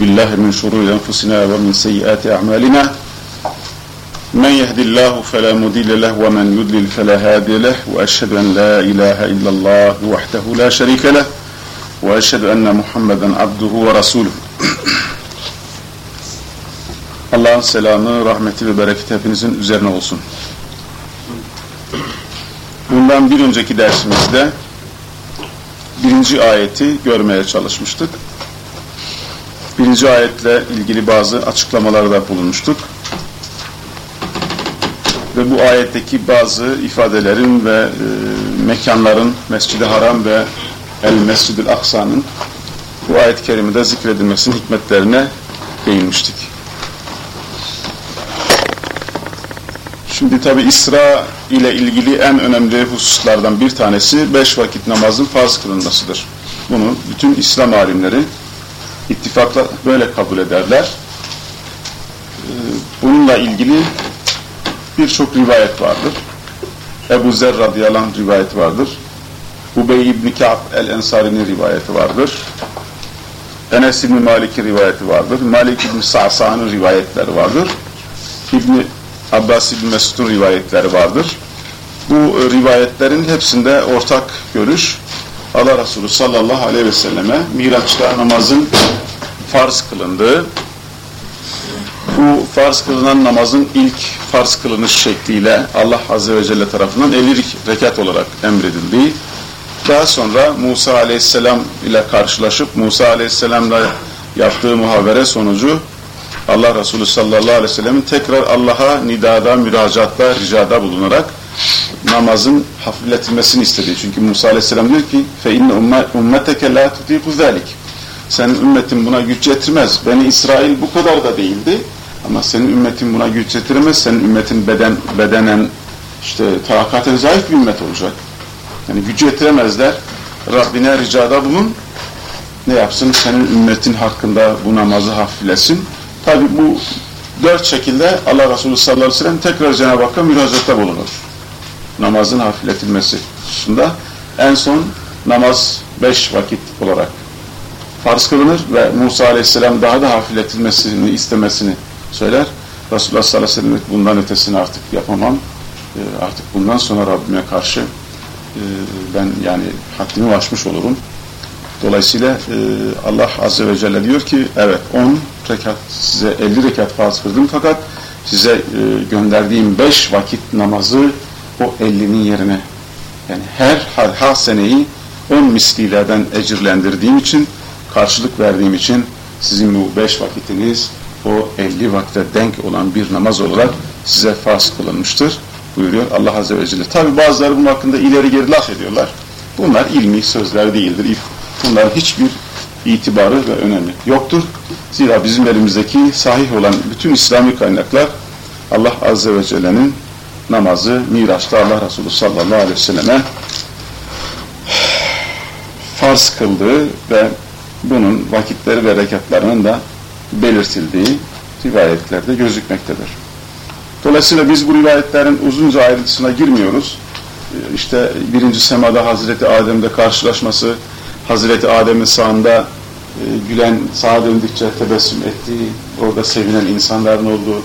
بالله من شرور أنفسنا ومن سيئات أعمالنا من يهدي الله فلا مضل له ومن يضلل فلا هادي له وأشهد أن لا إله إلا الله وحده لا شريك له وأشهد أن محمدا عبده ورسوله Allah'ın selamı, rahmeti ve bereketi hepinizin üzerine olsun. Bundan bir önceki dersimizde birinci ayeti görmeye çalışmıştık. Birinci ayetle ilgili bazı açıklamalarda bulunmuştuk. Ve bu ayetteki bazı ifadelerin ve e, mekanların Mescid-i Haram ve El-Mescid-i Aksa'nın bu ayet-i kerimede zikredilmesinin hikmetlerine değinmiştik. Şimdi tabi İsra ile ilgili en önemli hususlardan bir tanesi beş vakit namazın farz kılınmasıdır. Bunu bütün İslam alimleri ittifakla böyle kabul ederler. Ee, bununla ilgili birçok rivayet vardır. Ebu Zer radıyallahu anh rivayeti vardır. Ubey ibn Ka'b el-Ensari'nin rivayeti vardır. Enes ibn Malik'in rivayeti vardır. Malik ibn Sa'sa'nın rivayetleri vardır. İbn Abbas ibn Mesud'un rivayetleri vardır. Bu e, rivayetlerin hepsinde ortak görüş Allah Resulü sallallahu aleyhi ve selleme Miraç'ta namazın farz kılındığı bu farz kılınan namazın ilk farz kılınış şekliyle Allah Azze ve Celle tarafından 50 rekat olarak emredildiği daha sonra Musa Aleyhisselam ile karşılaşıp Musa Aleyhisselam'la yaptığı muhabere sonucu Allah Resulü sallallahu aleyhi ve sellem'in tekrar Allah'a nidada, müracaatta, ricada bulunarak namazın hafifletilmesini istedi. Çünkü Musa aleyhisselam diyor ki فَاِنَّ اُمَّتَكَ لَا تُطِيقُ ذَٰلِكِ Senin ümmetin buna güç yetirmez. Beni İsrail bu kadar da değildi. Ama senin ümmetin buna güç yetiremez. Senin ümmetin beden, bedenen işte takaten zayıf bir ümmet olacak. Yani gücü yetiremezler. Rabbine ricada bulun. Ne yapsın? Senin ümmetin hakkında bu namazı hafiflesin. Tabi bu dört şekilde Allah Resulü sallallahu aleyhi ve sellem tekrar Cenab-ı Hakk'a müracaatta bulunur. Namazın hafifletilmesi hususunda. En son namaz beş vakit olarak farz kılınır ve Musa aleyhisselam daha da hafifletilmesini istemesini söyler. Resulullah sallallahu aleyhi ve sellem bundan ötesini artık yapamam. E, artık bundan sonra Rabbime karşı e, ben yani haddimi aşmış olurum. Dolayısıyla e, Allah Azze ve Celle diyor ki evet 10 rekat size 50 rekat farz kıldım fakat size e, gönderdiğim 5 vakit namazı o 50'nin yerine yani her her seneyi 10 mislilerden ecirlendirdiğim için karşılık verdiğim için sizin bu 5 vakitiniz o 50 vakte denk olan bir namaz olarak size farz kılınmıştır buyuruyor Allah Azze ve Celle. Tabi bazıları bunun hakkında ileri geri laf ediyorlar. Bunlar ilmi sözler değildir. Bunların hiçbir itibarı ve önemi yoktur. Zira bizim elimizdeki sahih olan bütün İslami kaynaklar Allah Azze ve Celle'nin namazı Miraç'ta Allah Resulü sallallahu aleyhi ve selleme farz kıldığı ve bunun vakitleri ve rekatlarının da belirtildiği rivayetlerde gözükmektedir. Dolayısıyla biz bu rivayetlerin uzunca ayrıntısına girmiyoruz. İşte birinci semada Hazreti Adem'de karşılaşması, Hazreti Adem'in sağında e, gülen, sağa döndükçe tebessüm ettiği, orada sevinen insanların olduğu,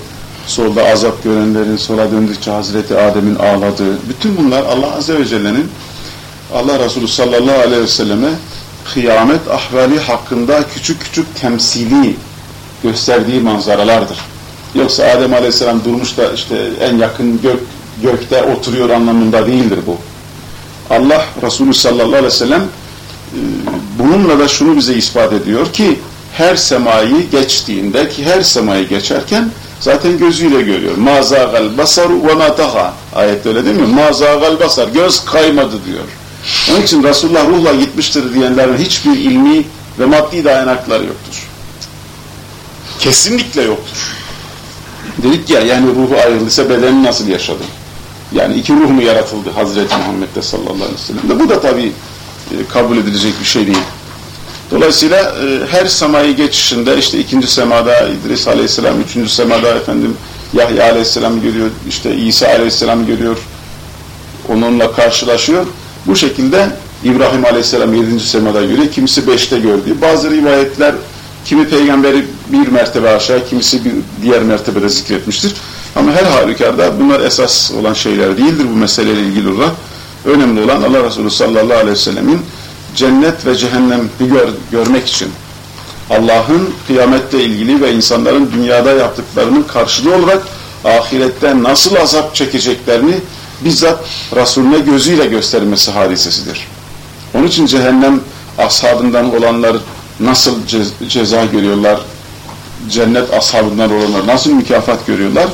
solda azap görenlerin sola döndükçe Hazreti Adem'in ağladığı, bütün bunlar Allah Azze ve Celle'nin Allah Resulü sallallahu aleyhi ve selleme kıyamet ahvali hakkında küçük küçük temsili gösterdiği manzaralardır. Yoksa Adem aleyhisselam durmuş da işte en yakın gök, gökte oturuyor anlamında değildir bu. Allah Resulü sallallahu aleyhi ve sellem bununla da şunu bize ispat ediyor ki her semayı geçtiğinde ki her semayı geçerken zaten gözüyle görüyor. Mazagal basaru ve mataha. Ayette öyle değil mi? Mazagal basar. Göz kaymadı diyor. Onun için Resulullah ruhla gitmiştir diyenlerin hiçbir ilmi ve maddi dayanakları yoktur. Kesinlikle yoktur. Dedik ya yani ruhu ayrıldıysa bedeni nasıl yaşadı? Yani iki ruh mu yaratıldı Hazreti Muhammed'de sallallahu aleyhi ve sellem? Bu da tabii e, kabul edilecek bir şey değil. Dolayısıyla e, her semayı geçişinde işte ikinci semada İdris aleyhisselam, üçüncü semada efendim Yahya aleyhisselam görüyor, işte İsa aleyhisselam görüyor, onunla karşılaşıyor. Bu şekilde İbrahim aleyhisselam yedinci semada görüyor, kimisi beşte gördü. Bazı rivayetler Kimi peygamberi bir mertebe aşağı, kimisi bir diğer mertebede zikretmiştir. Ama her halükarda bunlar esas olan şeyler değildir bu meseleyle ilgili olarak. Önemli olan Allah Resulü sallallahu aleyhi ve sellemin cennet ve cehennemi gör, görmek için Allah'ın kıyamette ilgili ve insanların dünyada yaptıklarının karşılığı olarak ahirette nasıl azap çekeceklerini bizzat Resulüne gözüyle göstermesi hadisesidir. Onun için cehennem ashabından olanlar nasıl ceza görüyorlar, cennet ashabından olanlar nasıl mükafat görüyorlar,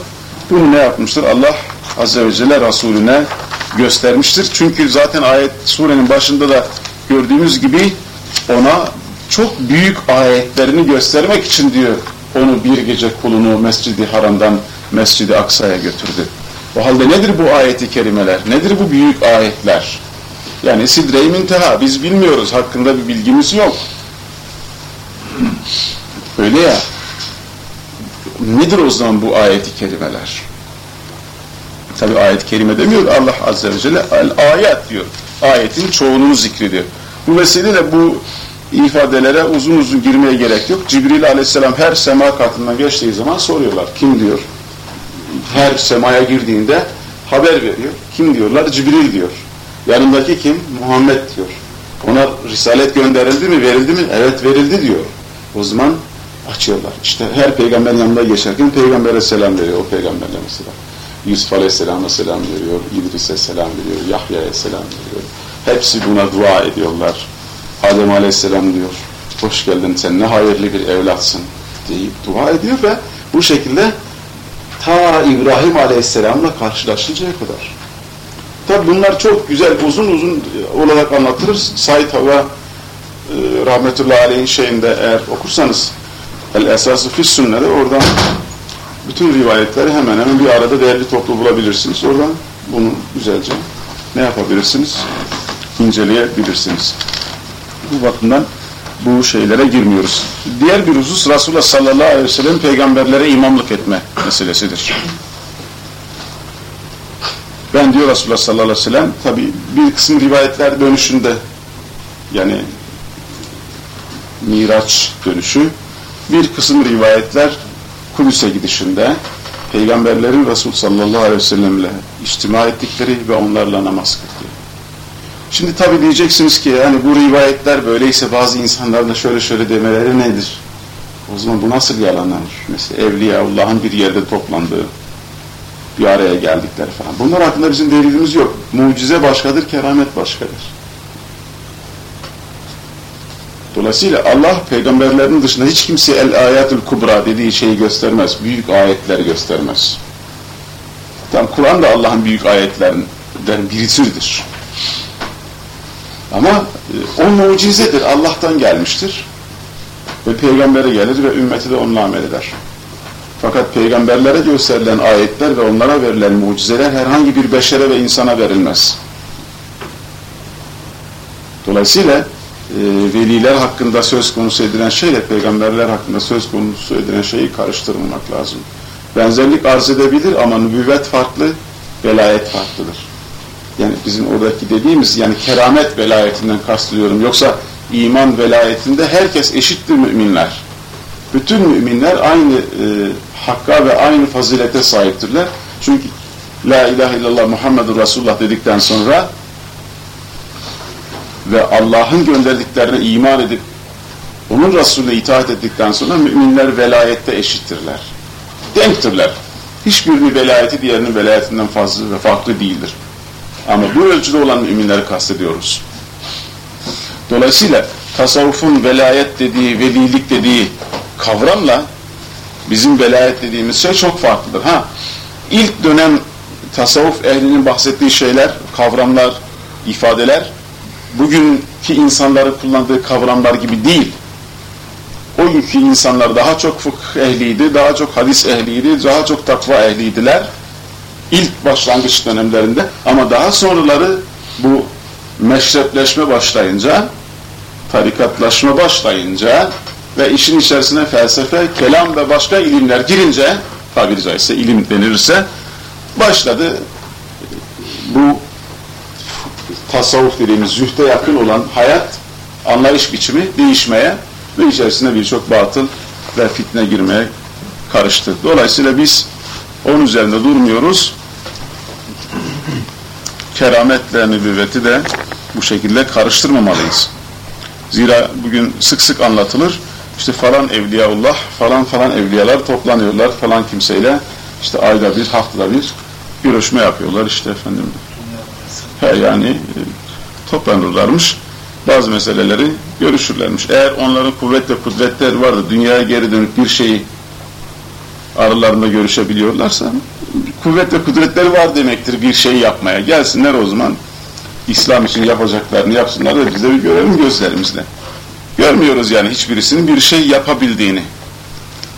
bunu ne yapmıştır? Allah Azze ve Celle Resulüne göstermiştir. Çünkü zaten ayet surenin başında da gördüğümüz gibi ona çok büyük ayetlerini göstermek için diyor onu bir gece kulunu Mescid-i Haram'dan Mescid-i Aksa'ya götürdü. O halde nedir bu ayeti kerimeler? Nedir bu büyük ayetler? Yani sidre-i minteha biz bilmiyoruz. Hakkında bir bilgimiz yok. Öyle ya. Nedir o zaman bu ayeti kerimeler? Tabi ayet-i kerime demiyor Allah Azze ve Celle ayet diyor. Ayetin çoğunluğunu zikrediyor. Bu vesileyle bu ifadelere uzun uzun girmeye gerek yok. Cibril aleyhisselam her sema katından geçtiği zaman soruyorlar. Kim diyor? Her semaya girdiğinde haber veriyor. Kim diyorlar? Cibril diyor. Yanındaki kim? Muhammed diyor. Ona risalet gönderildi mi? Verildi mi? Evet verildi diyor. O zaman açıyorlar. İşte her peygamberin yanında geçerken peygambere selam veriyor. O peygamberle mesela. Yusuf Aleyhisselam'a selam veriyor. İdris'e selam veriyor. Yahya'ya selam veriyor. Hepsi buna dua ediyorlar. Adem Aleyhisselam diyor, hoş geldin sen ne hayırlı bir evlatsın deyip dua ediyor ve bu şekilde ta İbrahim Aleyhisselam'la karşılaşıncaya kadar. Tabi bunlar çok güzel, uzun uzun olarak anlatılır. Said Hava e, rahmetullahi aleyhin şeyinde eğer okursanız El Esası Fis oradan bütün rivayetleri hemen hemen bir arada değerli toplu bulabilirsiniz. Oradan bunu güzelce ne yapabilirsiniz? İnceleyebilirsiniz bu bakımdan bu şeylere girmiyoruz. Diğer bir husus Resulullah sallallahu aleyhi ve sellem peygamberlere imamlık etme meselesidir. Ben diyor Resulullah sallallahu aleyhi ve sellem tabi bir kısım rivayetler dönüşünde yani Miraç dönüşü bir kısım rivayetler Kudüs'e gidişinde peygamberlerin Resul sallallahu aleyhi ve sellemle içtima ettikleri ve onlarla namaz kıldığı. Şimdi tabi diyeceksiniz ki yani bu rivayetler böyleyse bazı insanlar da şöyle şöyle demeleri nedir? O zaman bu nasıl yalanlanır? Mesela Evliya Allah'ın bir yerde toplandığı, bir araya geldikleri falan. Bunlar hakkında bizim delilimiz yok. Mucize başkadır, keramet başkadır. Dolayısıyla Allah peygamberlerin dışında hiç kimse el ayatul kubra dediği şeyi göstermez. Büyük ayetler göstermez. Tam Kur'an da Allah'ın büyük ayetlerinden birisidir. Ama e, o mucizedir, Allah'tan gelmiştir. Ve peygambere gelir ve ümmeti de onunla amel eder. Fakat peygamberlere gösterilen ayetler ve onlara verilen mucizeler herhangi bir beşere ve insana verilmez. Dolayısıyla e, veliler hakkında söz konusu edilen şeyle peygamberler hakkında söz konusu edilen şeyi karıştırmamak lazım. Benzerlik arz edebilir ama nübüvvet farklı, velayet farklıdır yani bizim oradaki dediğimiz yani keramet velayetinden kastılıyorum. Yoksa iman velayetinde herkes eşittir müminler. Bütün müminler aynı e, hakka ve aynı fazilete sahiptirler. Çünkü La ilahe illallah Muhammedur Resulullah dedikten sonra ve Allah'ın gönderdiklerine iman edip onun Resulüne itaat ettikten sonra müminler velayette eşittirler. Denktirler. Hiçbirinin velayeti diğerinin velayetinden fazla ve farklı değildir. Ama bu ölçüde olan müminleri kastediyoruz. Dolayısıyla tasavvufun velayet dediği, velilik dediği kavramla bizim velayet dediğimiz şey çok farklıdır. Ha, ilk dönem tasavvuf ehlinin bahsettiği şeyler, kavramlar, ifadeler bugünkü insanların kullandığı kavramlar gibi değil. O günkü insanlar daha çok fıkıh ehliydi, daha çok hadis ehliydi, daha çok takva ehliydiler ilk başlangıç dönemlerinde ama daha sonraları bu meşrepleşme başlayınca, tarikatlaşma başlayınca ve işin içerisine felsefe, kelam ve başka ilimler girince, tabiri caizse ilim denirse, başladı bu tasavvuf dediğimiz zühte yakın olan hayat, anlayış biçimi değişmeye ve içerisine birçok batıl ve fitne girmeye karıştı. Dolayısıyla biz onun üzerinde durmuyoruz. Kerametle nübüvveti de bu şekilde karıştırmamalıyız. Zira bugün sık sık anlatılır. İşte falan evliyaullah, falan falan evliyalar toplanıyorlar falan kimseyle. işte ayda bir, haftada bir görüşme yapıyorlar işte efendim. He yani e, toplanırlarmış. Bazı meseleleri görüşürlermiş. Eğer onların kuvvet ve kudretleri vardı, dünyaya geri dönüp bir şeyi aralarında görüşebiliyorlarsa kuvvet ve kudretleri var demektir bir şey yapmaya. Gelsinler o zaman İslam için yapacaklarını yapsınlar da biz de bir görelim gözlerimizle. Görmüyoruz yani hiçbirisinin bir şey yapabildiğini.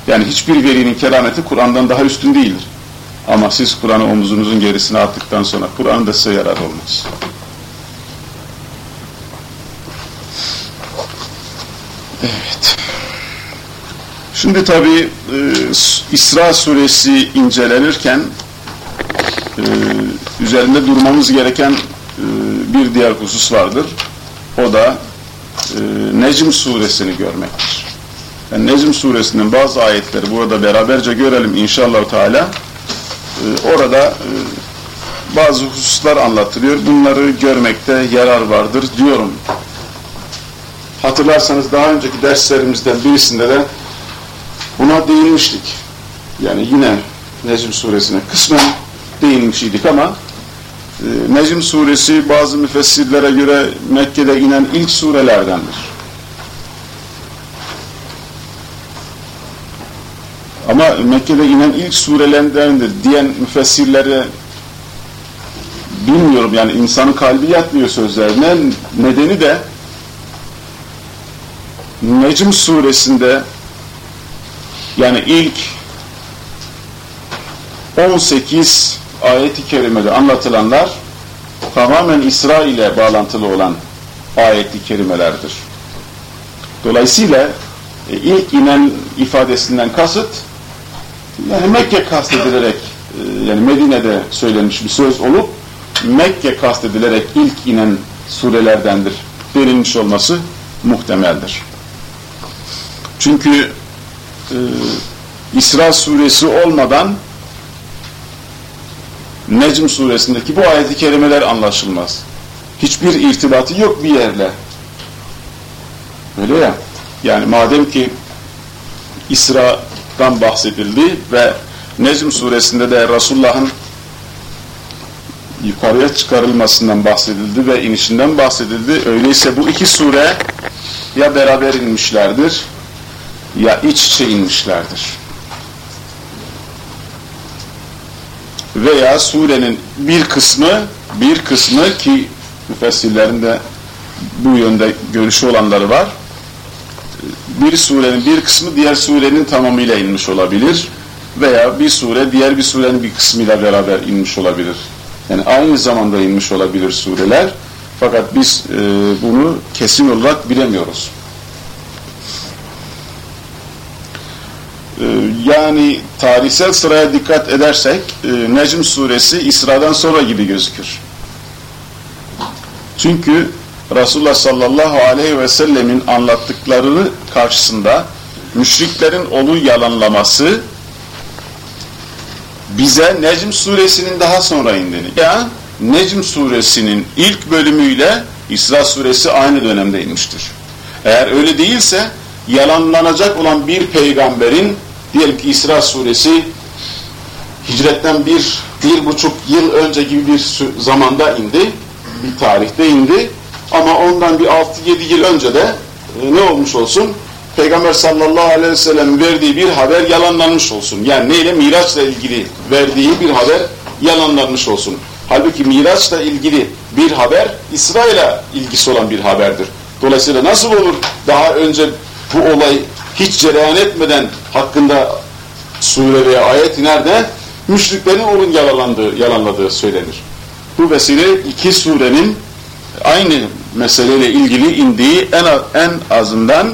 Yani hiçbir velinin kerameti Kur'an'dan daha üstün değildir. Ama siz Kur'an'ı omuzunuzun gerisine attıktan sonra Kur'an da size yarar olmaz. Evet. Şimdi tabi e, İsra suresi incelenirken e, üzerinde durmamız gereken e, bir diğer husus vardır. O da e, Necm suresini görmektir. Yani Necm suresinin bazı ayetleri burada beraberce görelim inşallah Teala. E, orada e, bazı hususlar anlatılıyor. Bunları görmekte yarar vardır diyorum. Hatırlarsanız daha önceki derslerimizden birisinde de buna değinmiştik. Yani yine Necm suresine kısmen değinmiş idik ama e, Necm suresi bazı müfessirlere göre Mekke'de inen ilk surelerdendir. Ama Mekke'de inen ilk surelerindendir diyen müfessirlere bilmiyorum yani insanın kalbi yatmıyor sözlerine. Nedeni de Necm suresinde yani ilk 18 ayeti kerimede anlatılanlar tamamen İsra ile bağlantılı olan ayeti kerimelerdir. Dolayısıyla e, ilk inen ifadesinden kasıt yani Mekke kastedilerek e, yani Medine'de söylenmiş bir söz olup Mekke kastedilerek ilk inen surelerdendir verilmiş olması muhtemeldir. Çünkü e, İsra suresi olmadan Necm suresindeki bu ayet-i kerimeler anlaşılmaz. Hiçbir irtibatı yok bir yerle. Öyle ya. Yani madem ki İsra'dan bahsedildi ve Necm suresinde de Resulullah'ın yukarıya çıkarılmasından bahsedildi ve inişinden bahsedildi. Öyleyse bu iki sure ya beraber inmişlerdir ya iç içe inmişlerdir. Veya surenin bir kısmı, bir kısmı ki müfessirlerin de bu yönde görüşü olanları var. Bir surenin bir kısmı diğer surenin tamamıyla inmiş olabilir. Veya bir sure diğer bir surenin bir kısmıyla beraber inmiş olabilir. Yani aynı zamanda inmiş olabilir sureler. Fakat biz e, bunu kesin olarak bilemiyoruz. Yani tarihsel sıraya dikkat edersek e, Necm suresi İsra'dan sonra gibi gözükür. Çünkü Resulullah sallallahu aleyhi ve sellemin anlattıkları karşısında müşriklerin onu yalanlaması bize Necm suresinin daha sonra indiğini. Ya Necm suresinin ilk bölümüyle İsra suresi aynı dönemde inmiştir. Eğer öyle değilse yalanlanacak olan bir peygamberin diyelim ki İsra suresi hicretten bir, bir buçuk yıl önce gibi bir zamanda indi, bir tarihte indi ama ondan bir altı yedi yıl önce de e, ne olmuş olsun? Peygamber sallallahu aleyhi ve sellem verdiği bir haber yalanlanmış olsun. Yani neyle? Miraçla ilgili verdiği bir haber yalanlanmış olsun. Halbuki Miraçla ilgili bir haber İsrail'e ilgisi olan bir haberdir. Dolayısıyla nasıl olur daha önce bu olay hiç cereyan etmeden hakkında sure veya ayet iner de müşriklerin onun yalanladığı, yalanladığı söylenir. Bu vesile iki surenin aynı meseleyle ilgili indiği en, en azından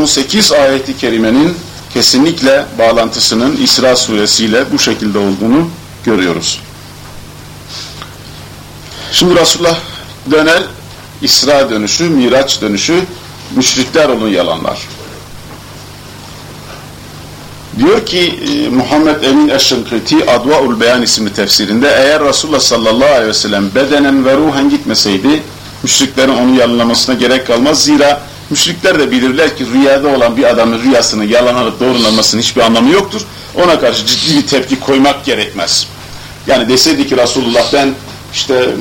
18 e, ayeti kerimenin kesinlikle bağlantısının İsra suresiyle bu şekilde olduğunu görüyoruz. Şimdi Resulullah döner İsra dönüşü, Miraç dönüşü Müşrikler onu yalanlar. Diyor ki e, Muhammed Emin Eşşinkiti Advaul Beyan isimli tefsirinde eğer Resulullah sallallahu aleyhi ve sellem bedenen ve ruhen gitmeseydi müşriklerin onu yalanlamasına gerek kalmaz. Zira müşrikler de bilirler ki rüyada olan bir adamın rüyasını yalanarak doğrulanmasının hiçbir anlamı yoktur. Ona karşı ciddi bir tepki koymak gerekmez. Yani deseydi ki Resulullah ben işte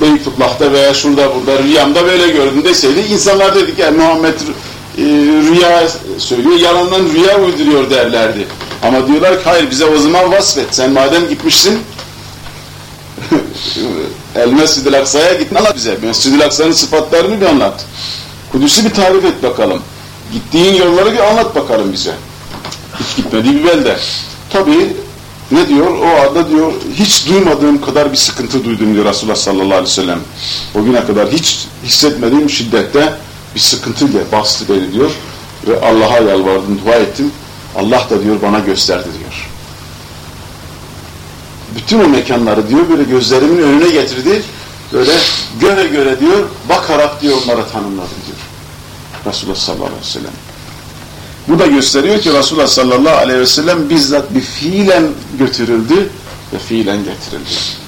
Beytullah'ta veya şurada burada rüyamda böyle gördüm deseydi insanlar dedik ki Muhammed e, rüya söylüyor, yalandan rüya uyduruyor derlerdi. Ama diyorlar ki hayır bize o zaman vasfet. Sen madem gitmişsin El Mescid-i Aksa'ya git anlat bize. Mescid-i Aksa'nın sıfatlarını bir anlat. Kudüs'ü bir tarif et bakalım. Gittiğin yolları bir anlat bakalım bize. Hiç gitmediği bir belde. Tabii ne diyor? O anda diyor hiç duymadığım kadar bir sıkıntı duydum diyor Resulullah sallallahu aleyhi ve sellem. O güne kadar hiç hissetmediğim şiddette bir sıkıntı bastı beni diyor. Ve Allah'a yalvardım, dua ettim. Allah da diyor bana gösterdi diyor. Bütün o mekanları diyor böyle gözlerimin önüne getirdi. Böyle göre göre diyor, bakarak diyor onları tanımladım diyor. Resulullah sallallahu aleyhi ve sellem. Bu da gösteriyor ki Resulullah sallallahu aleyhi ve sellem bizzat bir fiilen götürüldü ve fiilen getirildi.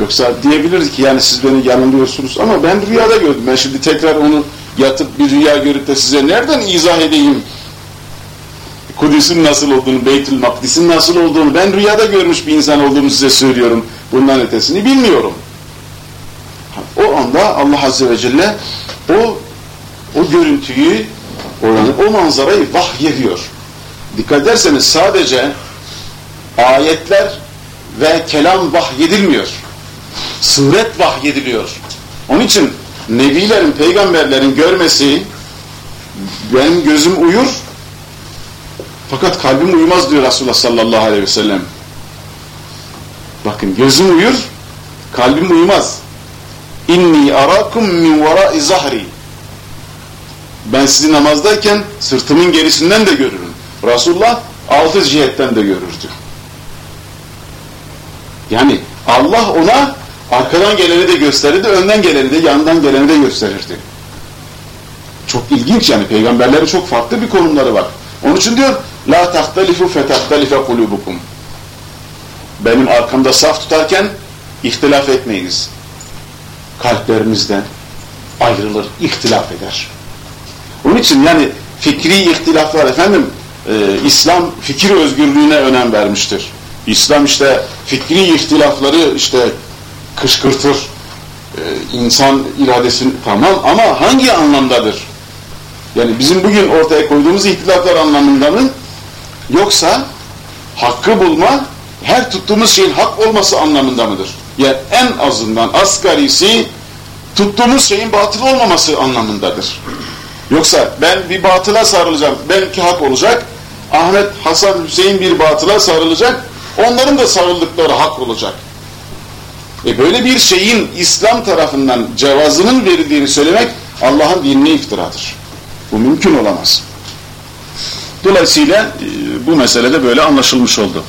Yoksa diyebiliriz ki yani siz beni yanılıyorsunuz ama ben rüyada gördüm. Ben şimdi tekrar onu yatıp bir rüya görüp de size nereden izah edeyim? Kudüs'ün nasıl olduğunu, Beytül Makdis'in nasıl olduğunu ben rüyada görmüş bir insan olduğumu size söylüyorum. Bundan ötesini bilmiyorum. O anda Allah Azze ve Celle o o görüntüyü, o, o manzarayı vahyediyor. Dikkat ederseniz sadece ayetler ve kelam vahyedilmiyor. Suret vahyediliyor. Onun için nebilerin, peygamberlerin görmesi benim gözüm uyur fakat kalbim uyumaz diyor Resulullah sallallahu aleyhi ve sellem. Bakın gözüm uyur, kalbim uyumaz. İnni arakum min vara'i zahri. Ben sizi namazdayken sırtımın gerisinden de görürüm. Resulullah altı cihetten de görürdü. Yani Allah ona arkadan geleni de gösterirdi, önden geleni de, yandan geleni de gösterirdi. Çok ilginç yani peygamberlerin çok farklı bir konumları var. Onun için diyor La tahtalifu fetahtalife kulubukum. Benim arkamda saf tutarken ihtilaf etmeyiniz. Kalplerinizden ayrılır, ihtilaf eder. Onun için yani fikri ihtilaflar efendim e, İslam fikir özgürlüğüne önem vermiştir. İslam işte fikri ihtilafları işte kışkırtır. E, insan iradesini tamam ama hangi anlamdadır? Yani bizim bugün ortaya koyduğumuz ihtilaflar anlamında mı? Yoksa hakkı bulma, her tuttuğumuz şeyin hak olması anlamında mıdır? Yani en azından asgarisi tuttuğumuz şeyin batıl olmaması anlamındadır. Yoksa ben bir batıla sarılacağım, benimki hak olacak, Ahmet, Hasan, Hüseyin bir batıla sarılacak, onların da sarıldıkları hak olacak. E böyle bir şeyin İslam tarafından cevazının verildiğini söylemek Allah'ın dinine iftiradır. Bu mümkün olamaz. Dolayısıyla e, bu meselede böyle anlaşılmış oldu.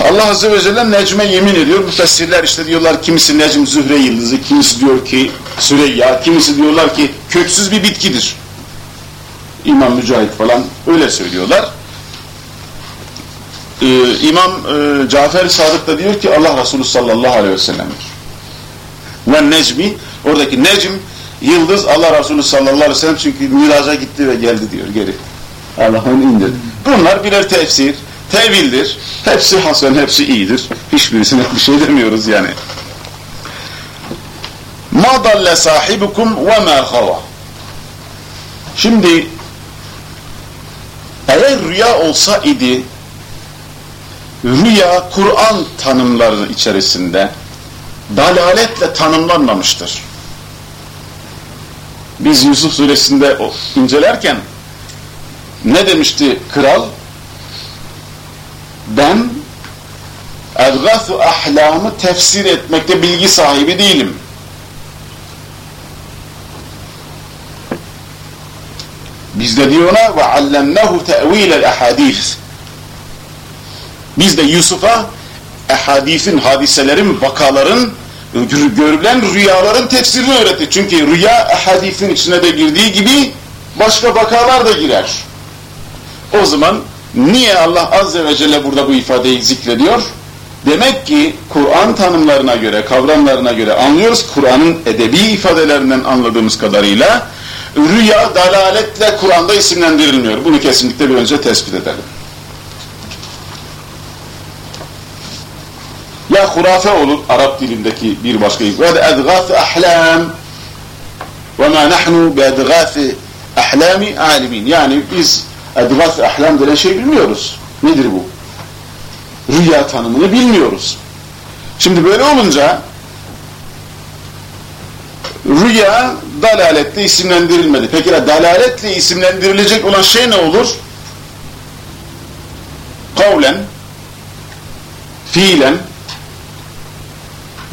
Allah Azze ve Celle Necm'e yemin ediyor. Bu fesirler işte diyorlar kimisi Necm Zühre yıldızı, kimisi diyor ki Süreyya, kimisi diyorlar ki köksüz bir bitkidir. İmam Mücahit falan öyle söylüyorlar. Ee, İmam e, Cafer Sadık da diyor ki Allah Resulü sallallahu aleyhi ve sellem'dir. Ve Necmi, oradaki Necm, yıldız Allah Resulü sallallahu aleyhi ve sellem çünkü miraca gitti ve geldi diyor geri. Allah'ın indir. Bunlar birer tefsir, tevildir. Hepsi hasen, hepsi iyidir. Hiçbirisine bir şey demiyoruz yani. Ma dalle sahibukum ve ma. Şimdi eğer rüya olsa idi rüya Kur'an tanımları içerisinde dalaletle tanımlanmamıştır. Biz Yusuf suresinde incelerken ne demişti kral? Ben Ergâth-ı ahlamı tefsir etmekte bilgi sahibi değilim. Biz de diyor ona ve allemnehu te'vilel ahadis. Biz de Yusuf'a ehadisin, hadiselerin, vakaların görülen rüyaların tefsirini öğretti. Çünkü rüya hadisin içine de girdiği gibi başka vakalar da girer. O zaman niye Allah Azze ve Celle burada bu ifadeyi zikrediyor? Demek ki Kur'an tanımlarına göre, kavramlarına göre anlıyoruz. Kur'an'ın edebi ifadelerinden anladığımız kadarıyla rüya dalaletle Kur'an'da isimlendirilmiyor. Bunu kesinlikle bir önce tespit edelim. Ya hurafe olur Arap dilindeki bir başka ifade. Ve edgâf ahlam ve ma nahnu bi edgâf ahlami alimin. Yani biz edgâf ahlam denen şey bilmiyoruz. Nedir bu? Rüya tanımını bilmiyoruz. Şimdi böyle olunca rüya dalaletle isimlendirilmedi. Peki dalaletle isimlendirilecek olan şey ne olur? Kavlen, fiilen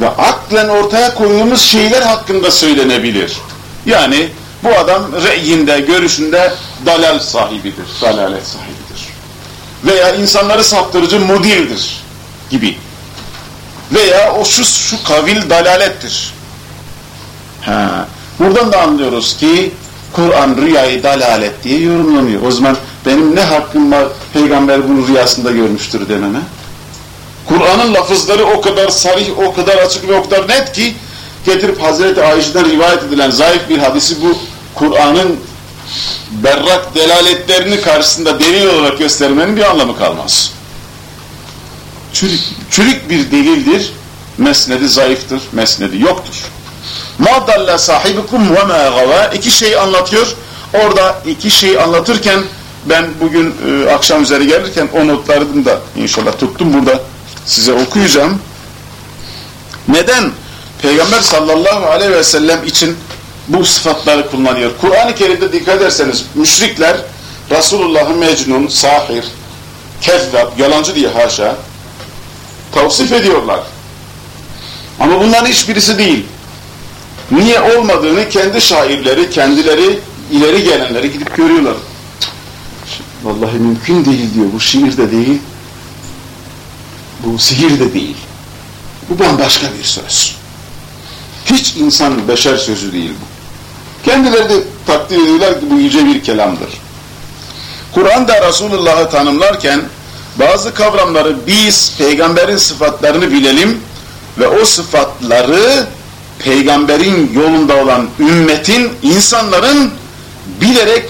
ve aklen ortaya koyduğumuz şeyler hakkında söylenebilir. Yani bu adam re'yinde, görüşünde dalal sahibidir, dalalet sahibidir. Veya insanları saptırıcı mudirdir gibi. Veya o şu, şu kavil dalalettir. Ha. Buradan da anlıyoruz ki Kur'an rüyayı dalalet diye yorumlanıyor. O zaman benim ne hakkım var peygamber bunu rüyasında görmüştür dememe? Kur'an'ın lafızları o kadar sarih, o kadar açık ve o kadar net ki getirip Hazreti Ayşe'den rivayet edilen zayıf bir hadisi bu Kur'an'ın berrak delaletlerini karşısında delil olarak göstermenin bir anlamı kalmaz. Çürük, çürük bir delildir, mesnedi zayıftır, mesnedi yoktur. Dalla sahibukum ve ma gava iki şey anlatıyor. Orada iki şey anlatırken ben bugün e, akşam üzeri gelirken o notlarını da inşallah tuttum burada size okuyacağım. Neden? Peygamber sallallahu aleyhi ve sellem için bu sıfatları kullanıyor. Kur'an-ı Kerim'de dikkat ederseniz müşrikler Resulullah'ı mecnun, sahir, kezzap, yalancı diye haşa tavsif ediyorlar. Ama bunların hiçbirisi değil. Niye olmadığını kendi şairleri, kendileri ileri gelenleri gidip görüyorlar. Vallahi mümkün değil diyor. Bu şiir de değil. Bu sihir de değil. Bu bambaşka bir söz. Hiç insan beşer sözü değil bu. Kendileri de takdir ediyorlar ki bu yüce bir kelamdır. Kur'an'da Resulullah'ı tanımlarken bazı kavramları biz peygamberin sıfatlarını bilelim ve o sıfatları peygamberin yolunda olan ümmetin, insanların bilerek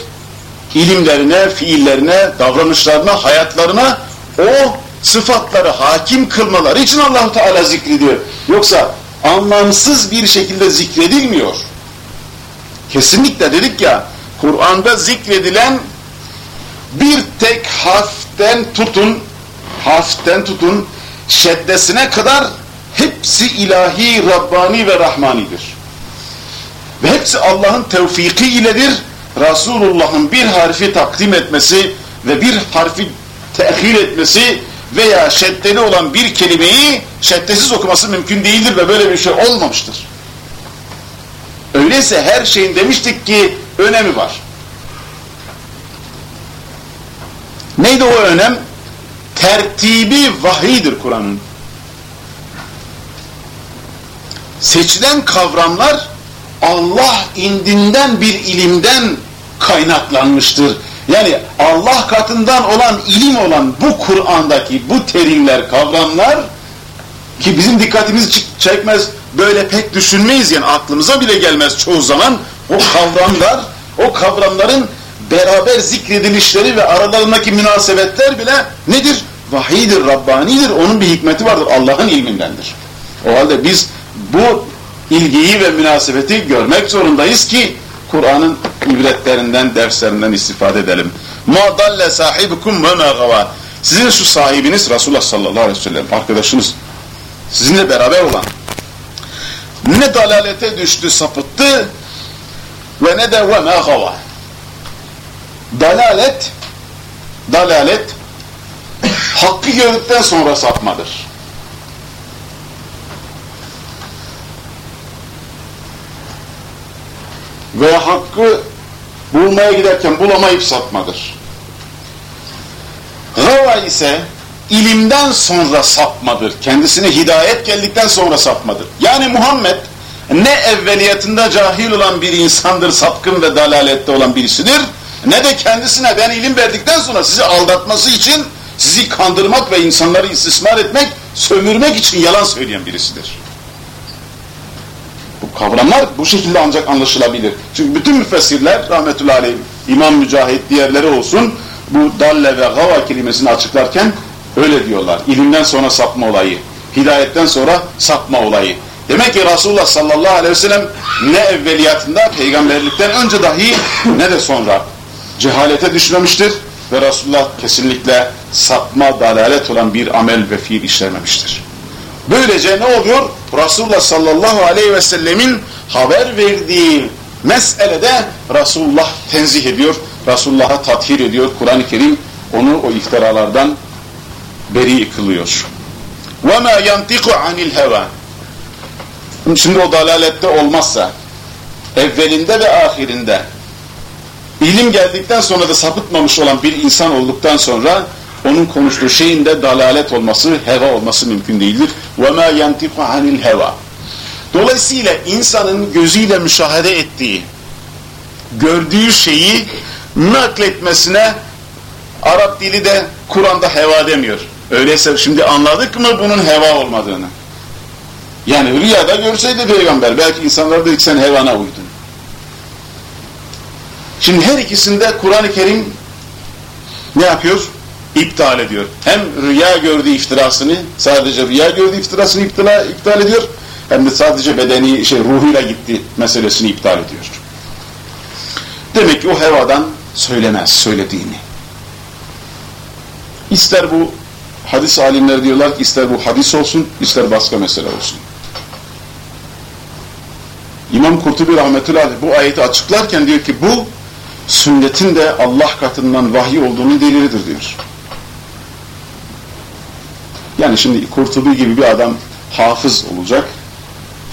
ilimlerine, fiillerine, davranışlarına, hayatlarına o sıfatları hakim kılmaları için Allahu Teala zikrediyor. Yoksa anlamsız bir şekilde zikredilmiyor. Kesinlikle dedik ya, Kur'an'da zikredilen bir tek harften tutun, harften tutun, şeddesine kadar hepsi ilahi, Rabbani ve Rahmanidir. Ve hepsi Allah'ın tevfiki iledir. Resulullah'ın bir harfi takdim etmesi ve bir harfi tehir etmesi veya şeddeli olan bir kelimeyi şeddesiz okuması mümkün değildir ve böyle bir şey olmamıştır. Öyleyse her şeyin demiştik ki önemi var. Neydi o önem? Tertibi vahidir Kur'an'ın. Seçilen kavramlar Allah indinden bir ilimden kaynaklanmıştır. Yani Allah katından olan ilim olan bu Kur'an'daki bu terimler, kavramlar ki bizim dikkatimizi çekmez, böyle pek düşünmeyiz yani aklımıza bile gelmez çoğu zaman o kavramlar, o kavramların beraber zikredilişleri ve aralarındaki münasebetler bile nedir? Vahidir, Rabbanidir, onun bir hikmeti vardır, Allah'ın ilmindendir. O halde biz bu ilgiyi ve münasebeti görmek zorundayız ki Kur'an'ın ibretlerinden, derslerinden istifade edelim. Ma dalle sahibukum ve ma. Sizin şu sahibiniz Resulullah sallallahu aleyhi ve sellem, arkadaşınız, sizinle beraber olan ne dalalete düştü, sapıttı ve ne de ve ma gava. Dalalet, dalalet hakkı gördükten sonra sapmadır. Ve hakkı bulmaya giderken bulamayıp satmadır. Gava ise ilimden sonra sapmadır. Kendisine hidayet geldikten sonra sapmadır. Yani Muhammed ne evveliyatında cahil olan bir insandır, sapkın ve dalalette olan birisidir, ne de kendisine ben ilim verdikten sonra sizi aldatması için, sizi kandırmak ve insanları istismar etmek, sömürmek için yalan söyleyen birisidir. Kavramlar bu şekilde ancak anlaşılabilir. Çünkü bütün müfessirler, rahmetullahi aleyh, İmam Mücahit, diğerleri olsun, bu dalle ve gava kelimesini açıklarken öyle diyorlar. İlimden sonra sapma olayı, hidayetten sonra sapma olayı. Demek ki Resulullah sallallahu aleyhi ve sellem ne evveliyatında peygamberlikten önce dahi ne de sonra cehalete düşmemiştir ve Resulullah kesinlikle sapma, dalalet olan bir amel ve fiil işlememiştir. Böylece ne oluyor? Resulullah sallallahu aleyhi ve sellemin haber verdiği meselede Resulullah tenzih ediyor, Resulullah'a tathir ediyor. Kur'an-ı Kerim onu o iftiralardan beri kılıyor. وَمَا يَنْتِقُ عَنِ الْهَوَى Şimdi o dalalette olmazsa, evvelinde ve ahirinde, ilim geldikten sonra da sapıtmamış olan bir insan olduktan sonra, onun konuştuğu şeyin de dalalet olması, heva olması mümkün değildir. وَمَا يَنْتِقُ عَنِ الْهَوَى Dolayısıyla insanın gözüyle müşahede ettiği, gördüğü şeyi nakletmesine Arap dili de Kur'an'da heva demiyor. Öyleyse şimdi anladık mı bunun heva olmadığını? Yani rüyada görseydi peygamber belki insanlar da sen hevana uydun. Şimdi her ikisinde Kur'an-ı Kerim ne yapıyor? İptal ediyor. Hem rüya gördüğü iftirasını, sadece rüya gördüğü iftirasını iptal, iptal ediyor. Hem de sadece bedeni, şey ruhuyla gitti meselesini iptal ediyor. Demek ki o hevadan söylemez söylediğini. İster bu hadis alimleri diyorlar ki ister bu hadis olsun, ister başka mesele olsun. İmam Kurtubi rahmetullahi bu ayeti açıklarken diyor ki bu sünnetin de Allah katından vahiy olduğunu delilidir diyor. Yani şimdi Kurtubi gibi bir adam hafız olacak,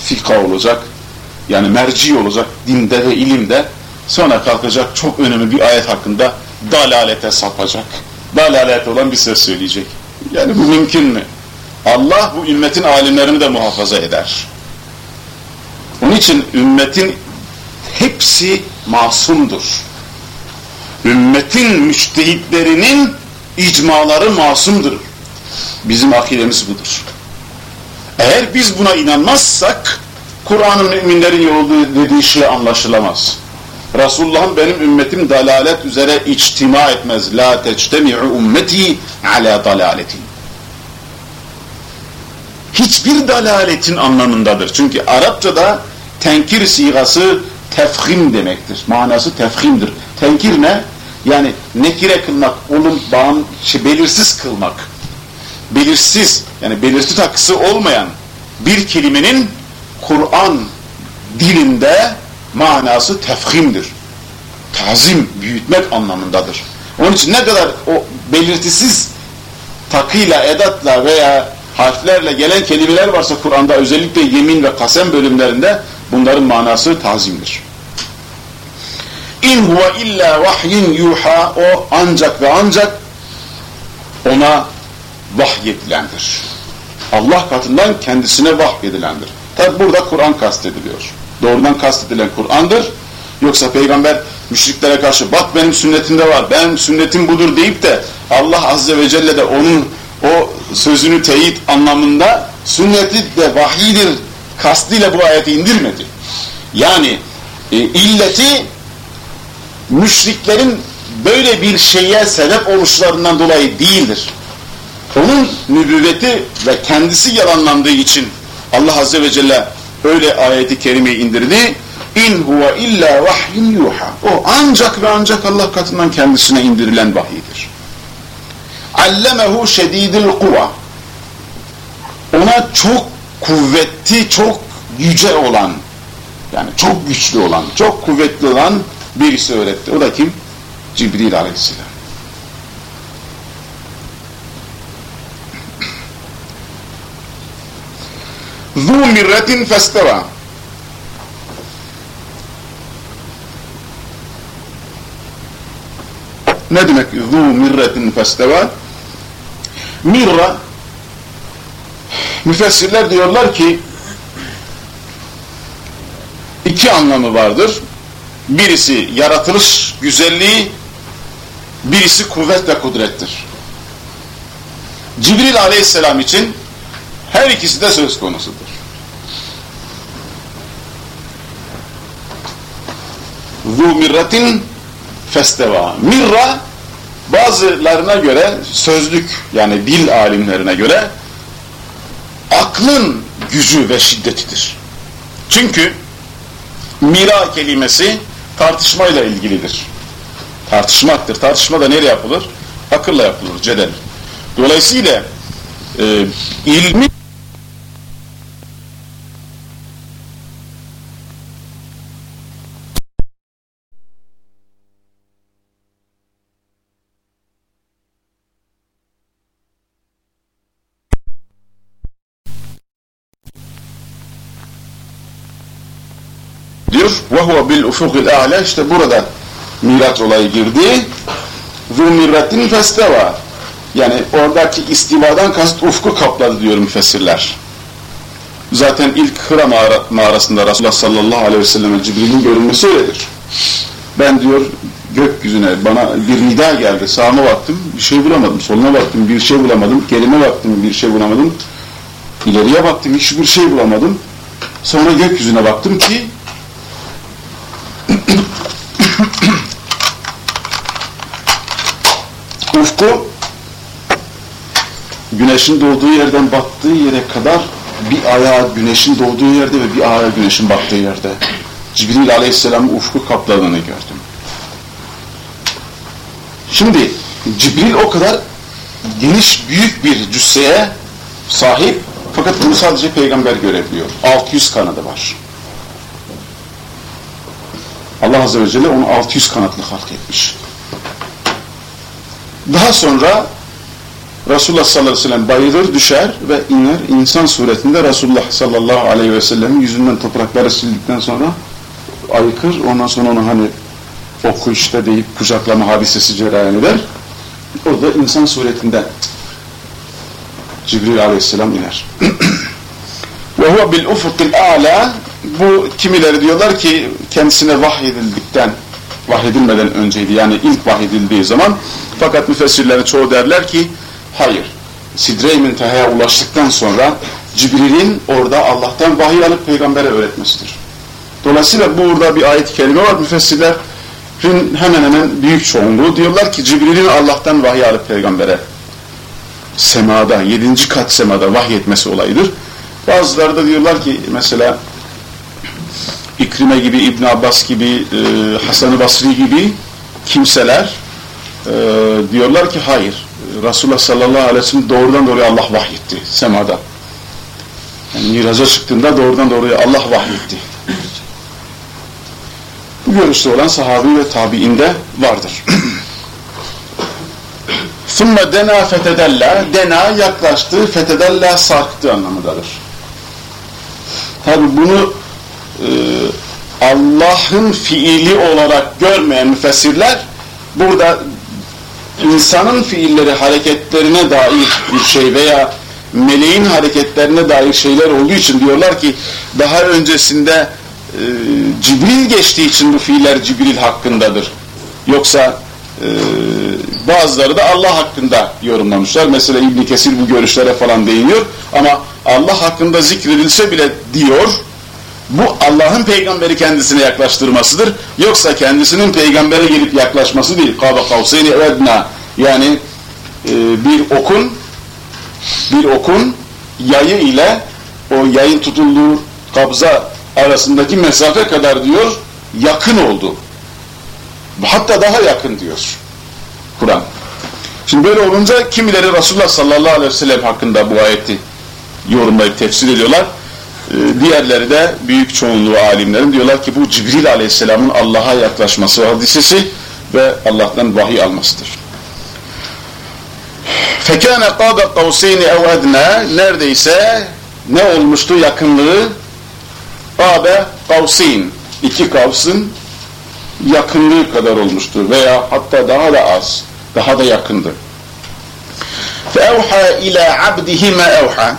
fika olacak, yani merci olacak dinde ve ilimde sonra kalkacak çok önemli bir ayet hakkında dalalete sapacak. Dalalet olan bir söz söyleyecek. Yani bu mümkün mü? Allah bu ümmetin alimlerini de muhafaza eder. Onun için ümmetin hepsi masumdur. Ümmetin müştehitlerinin icmaları masumdur. Bizim akidemiz budur. Eğer biz buna inanmazsak Kur'an'ın müminlerin yolu dediği şey anlaşılamaz. Resulullah'ın benim ümmetim dalalet üzere içtima etmez. La tectemi'u ümmeti ala dalaletin. Hiçbir dalaletin anlamındadır. Çünkü Arapçada tenkir sigası tefhim demektir. Manası tefhimdir. Tenkir ne? Yani nekire kılmak, onun bağın, şey, belirsiz kılmak. Belirsiz, yani belirsiz takısı olmayan bir kelimenin Kur'an dilinde manası tefhimdir. Tazim, büyütmek anlamındadır. Onun için ne kadar o belirtisiz takıyla, edatla veya harflerle gelen kelimeler varsa Kur'an'da özellikle yemin ve kasem bölümlerinde bunların manası tazimdir. İn huve illa vahyin yuha o ancak ve ancak ona vahyedilendir. Allah katından kendisine vahyedilendir. Tabi burada Kur'an kastediliyor. Doğrudan kastedilen Kur'an'dır. Yoksa peygamber müşriklere karşı bak benim sünnetimde var, benim sünnetim budur deyip de Allah Azze ve Celle de onun o sözünü teyit anlamında sünneti de vahidir kastıyla bu ayeti indirmedi. Yani e, illeti müşriklerin böyle bir şeye sebep oluşlarından dolayı değildir. Onun nübüvveti ve kendisi yalanlandığı için Allah Azze ve Celle öyle ayeti kerimeyi indirdi. İn huve illa vahyin yuha. O ancak ve ancak Allah katından kendisine indirilen vahidir. Allemehu şedidil kuva. Ona çok kuvvetli, çok yüce olan, yani çok güçlü olan, çok kuvvetli olan birisi öğretti. O da kim? Cibril aleyhisselam. ذُو مِرَّةٍ فَاسْتَوَى Ne demek ذُو مِرَّةٍ فَاسْتَوَى Mirra müfessirler diyorlar ki iki anlamı vardır. Birisi yaratılış güzelliği, birisi kuvvet ve kudrettir. Cibril aleyhisselam için her ikisi de söz konusudur. Zu mirratin festeva. Mirra bazılarına göre sözlük yani dil alimlerine göre aklın gücü ve şiddetidir. Çünkü mira kelimesi tartışmayla ilgilidir. Tartışmaktır. Tartışma da nereye yapılır? Akılla yapılır, cedel. Dolayısıyla e, ilmi diyor. Bil ufukil a'la işte burada mirat olayı girdi. Mirratin festeva. Yani oradaki istivadan kast ufku kapladı diyor müfessirler. Zaten ilk Hıra mağara, mağarasında Resulullah sallallahu aleyhi ve sellem Cibril'in görünmesi öyledir. Ben diyor gökyüzüne bana bir nida geldi. Sağıma baktım bir şey bulamadım. Soluna baktım bir şey bulamadım. Kelime baktım bir şey bulamadım. İleriye baktım hiçbir şey bulamadım. Sonra gökyüzüne baktım ki ufku güneşin doğduğu yerden battığı yere kadar bir ayağı güneşin doğduğu yerde ve bir ayağı güneşin battığı yerde Cibril Aleyhisselam'ın ufku kapladığını gördüm. Şimdi Cibril o kadar geniş büyük bir cüsseye sahip fakat bunu sadece peygamber görebiliyor. 600 kanadı var. Allah Azze ve Celle onu 600 kanatlı halk etmiş. Daha sonra Resulullah sallallahu aleyhi ve sellem bayılır, düşer ve iner insan suretinde Resulullah sallallahu aleyhi ve sellem'in yüzünden toprakları sildikten sonra ayıkır. Ondan sonra onu hani oku işte deyip kucaklama hadisesi cereyan eder. Orada insan suretinde Cibril aleyhisselam iner. Ve huve bil ufukil a'la bu kimileri diyorlar ki kendisine vahyedildikten vahyedilmeden önceydi. Yani ilk vahyedildiği zaman fakat müfessirlerin çoğu derler ki hayır. Sidre-i Münteha'ya ulaştıktan sonra Cibril'in orada Allah'tan vahiy alıp peygambere öğretmesidir. Dolayısıyla burada bir ayet-i kerime var. Müfessirlerin hemen hemen büyük çoğunluğu diyorlar ki Cibril'in Allah'tan vahiy alıp peygambere semada, yedinci kat semada vahyetmesi olayıdır. Bazıları da diyorlar ki mesela İkrime gibi, İbn Abbas gibi, e, Hasan-ı Basri gibi kimseler e, diyorlar ki hayır. Resulullah sallallahu aleyhi ve sellem doğrudan doğruya Allah vahyetti semada. Yani miraca çıktığında doğrudan doğruya Allah vahyetti. Bu görüşte olan sahabi ve tabiinde vardır. Sümme dena fetedella, dena yaklaştı, fetedella sarktı anlamındadır. Tabi bunu e, Allah'ın fiili olarak görmeyen müfessirler burada insanın fiilleri hareketlerine dair bir şey veya meleğin hareketlerine dair şeyler olduğu için diyorlar ki daha öncesinde e, Cibril geçtiği için bu fiiller Cibril hakkındadır. Yoksa e, bazıları da Allah hakkında yorumlamışlar. Mesela İbn Kesir bu görüşlere falan değiniyor ama Allah hakkında zikredilse bile diyor bu Allah'ın peygamberi kendisine yaklaştırmasıdır. Yoksa kendisinin peygambere gelip yaklaşması değil. Kâbe kavseyni evdna yani e, bir okun bir okun yayı ile o yayın tutulduğu kabza arasındaki mesafe kadar diyor yakın oldu. Hatta daha yakın diyor Kur'an. Şimdi böyle olunca kimileri Resulullah sallallahu aleyhi ve sellem hakkında bu ayeti yorumlayıp tefsir ediyorlar. Ee, diğerleri de büyük çoğunluğu alimlerin diyorlar ki bu Cibril aleyhisselamın Allah'a yaklaşması hadisesi ve Allah'tan vahiy almasıdır. Fekâne qâbe kavseyni ev ednâ neredeyse ne olmuştu yakınlığı? Qâbe kavseyn iki kavsın yakınlığı kadar olmuştur veya hatta daha da az, daha da yakındır. Fevha ila abdihi ma evha.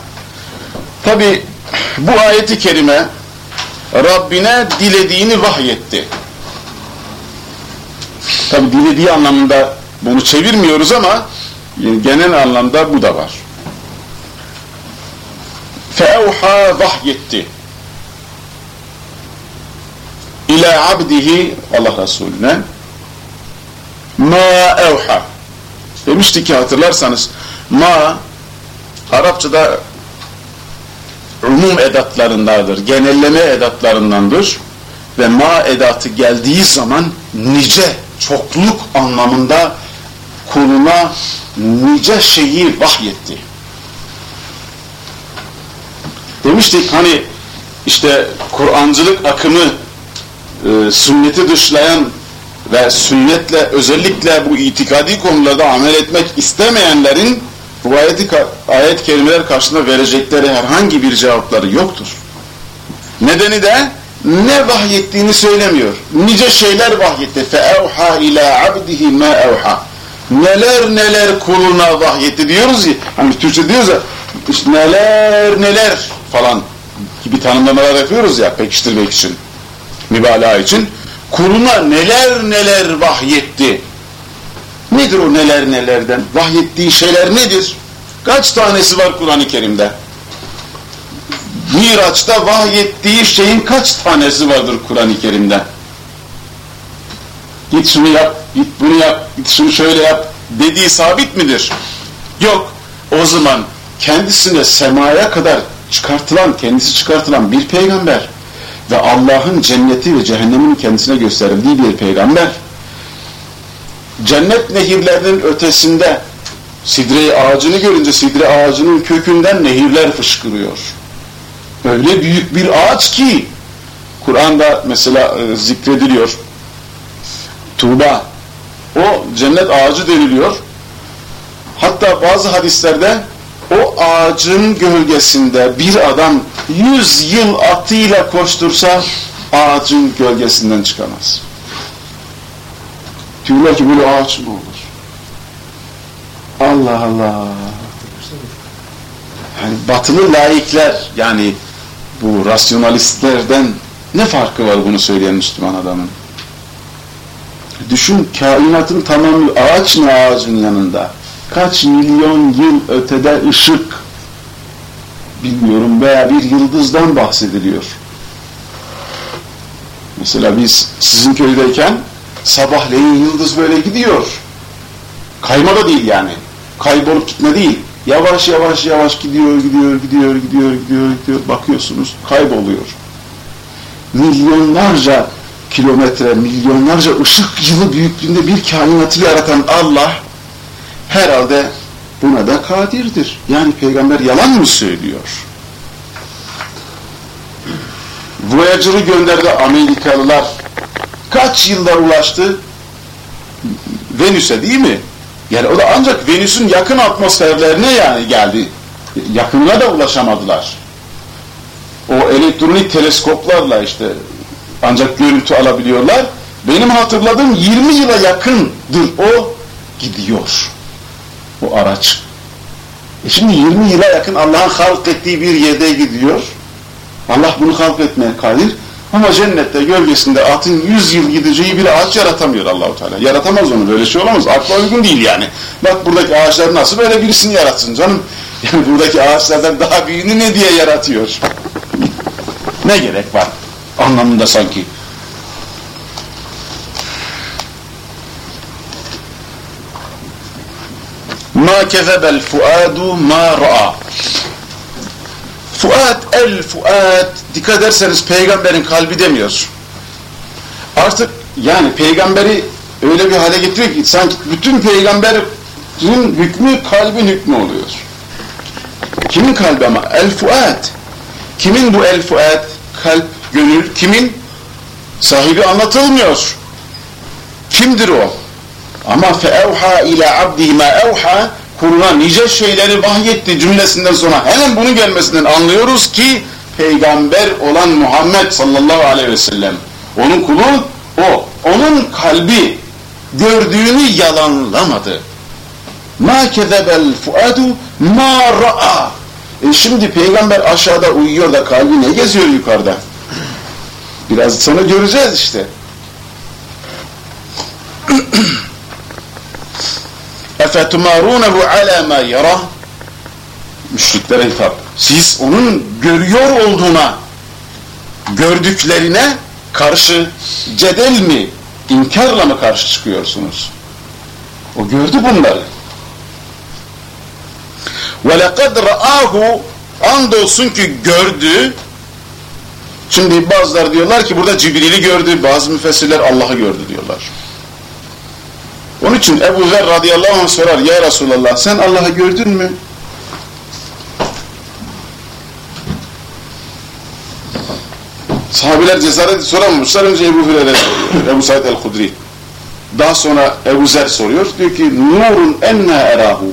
Tabi bu ayeti kerime Rabbine dilediğini vahyetti. Tabi dilediği anlamında bunu çevirmiyoruz ama genel anlamda bu da var. Feevha vahyetti. İlâ abdihi Allah Resulüne ma evha demişti ki hatırlarsanız ma Arapçada umum edatlarındandır, genelleme edatlarındandır ve ma edatı geldiği zaman nice, çokluk anlamında kuluna nice şeyi vahyetti. Demiştik hani işte Kur'ancılık akımı e, sünneti dışlayan ve sünnetle özellikle bu itikadi konularda amel etmek istemeyenlerin bu ayeti, ayet kelimeler karşısında verecekleri herhangi bir cevapları yoktur. Nedeni de ne vahyettiğini söylemiyor. Nice şeyler vahyetti. فَاَوْحَى اِلَى عَبْدِهِ مَا اَوْحَى Neler neler kuluna vahyetti diyoruz ya, hani Türkçe diyoruz ya, işte neler neler falan gibi tanımlamalar yapıyoruz ya pekiştirmek için, mübalağa için. Kuluna neler neler vahyetti. Nedir o neler nelerden? Vahyettiği şeyler nedir? Kaç tanesi var Kur'an-ı Kerim'de? Miraç'ta vahyettiği şeyin kaç tanesi vardır Kur'an-ı Kerim'de? Git şunu yap, git bunu yap, git şunu şöyle yap dediği sabit midir? Yok. O zaman kendisine semaya kadar çıkartılan, kendisi çıkartılan bir peygamber ve Allah'ın cenneti ve cehennemin kendisine gösterildiği bir peygamber cennet nehirlerinin ötesinde sidre ağacını görünce sidre ağacının kökünden nehirler fışkırıyor. Öyle büyük bir ağaç ki Kur'an'da mesela e, zikrediliyor. Tuğba o cennet ağacı deniliyor. Hatta bazı hadislerde o ağacın gölgesinde bir adam yüz yıl atıyla koştursa ağacın gölgesinden çıkamaz. Diyorlar ki böyle ağaç mı olur? Allah Allah. Yani batılı laikler yani bu rasyonalistlerden ne farkı var bunu söyleyen Müslüman adamın? Düşün kainatın tamamı ağaç ne ağacın yanında? Kaç milyon yıl ötede ışık bilmiyorum veya bir yıldızdan bahsediliyor. Mesela biz sizin köydeyken sabahleyin yıldız böyle gidiyor. Kayma da değil yani. Kaybolup gitme değil. Yavaş yavaş yavaş gidiyor, gidiyor, gidiyor, gidiyor, gidiyor, gidiyor. Bakıyorsunuz kayboluyor. Milyonlarca kilometre, milyonlarca ışık yılı büyüklüğünde bir kainatı yaratan Allah herhalde buna da kadirdir. Yani peygamber yalan mı söylüyor? Voyager'ı gönderdi Amerikalılar. Kaç yılda ulaştı? Venüs'e değil mi? Yani o da ancak Venüs'ün yakın atmosferlerine yani geldi. Yakınına da ulaşamadılar. O elektronik teleskoplarla işte ancak görüntü alabiliyorlar. Benim hatırladığım 20 yıla yakındır o gidiyor. O araç. E şimdi 20 yıla yakın Allah'ın halk ettiği bir yerde gidiyor. Allah bunu halk etmeye kadir. Ama cennette gölgesinde atın 100 yıl gideceği bir ağaç yaratamıyor Allahu Teala. Yaratamaz onu böyle şey olamaz. Akla uygun değil yani. Bak buradaki ağaçlar nasıl böyle birisini yaratsın canım. Yani buradaki ağaçlardan daha büyüğünü ne diye yaratıyor? ne gerek var? Anlamında sanki. Ma kezebel fuadu ma ra'a. Fuat el fuat dikkat ederseniz peygamberin kalbi demiyor. Artık yani peygamberi öyle bir hale getiriyor ki sanki bütün peygamberin hükmü kalbin hükmü oluyor. Kimin kalbi ama? El fuat. Kimin bu el fuat? Kalp, gönül kimin? Sahibi anlatılmıyor. Kimdir o? Ama feevha ila abdihi ma evha kuluna nice şeyleri vahyetti cümlesinden sonra hemen bunun gelmesinden anlıyoruz ki peygamber olan Muhammed sallallahu aleyhi ve sellem onun kulu o. Onun kalbi gördüğünü yalanlamadı. Ma kezebel fuadu ma ra'a. E şimdi peygamber aşağıda uyuyor da kalbi ne geziyor yukarıda? Biraz sonra göreceğiz işte. اَفَتُمَارُونَهُ عَلَى مَا يَرَى Müşriklere hitap. Siz onun görüyor olduğuna, gördüklerine karşı cedel mi, inkarla mı karşı çıkıyorsunuz? O gördü bunları. وَلَقَدْ رَآهُ Andolsun ki gördü. Şimdi bazılar diyorlar ki burada Cibril'i gördü, bazı müfessirler Allah'ı gördü diyorlar. Onun için Ebu Zer radıyallahu anh sorar, Ya Resulallah sen Allah'ı gördün mü? Sahabiler cesaret soramamışlar, önce Ebu Hürer'e soruyor, Ebu Said el-Hudri. Daha sonra Ebu Zer soruyor, diyor ki, Nurun enne erahu.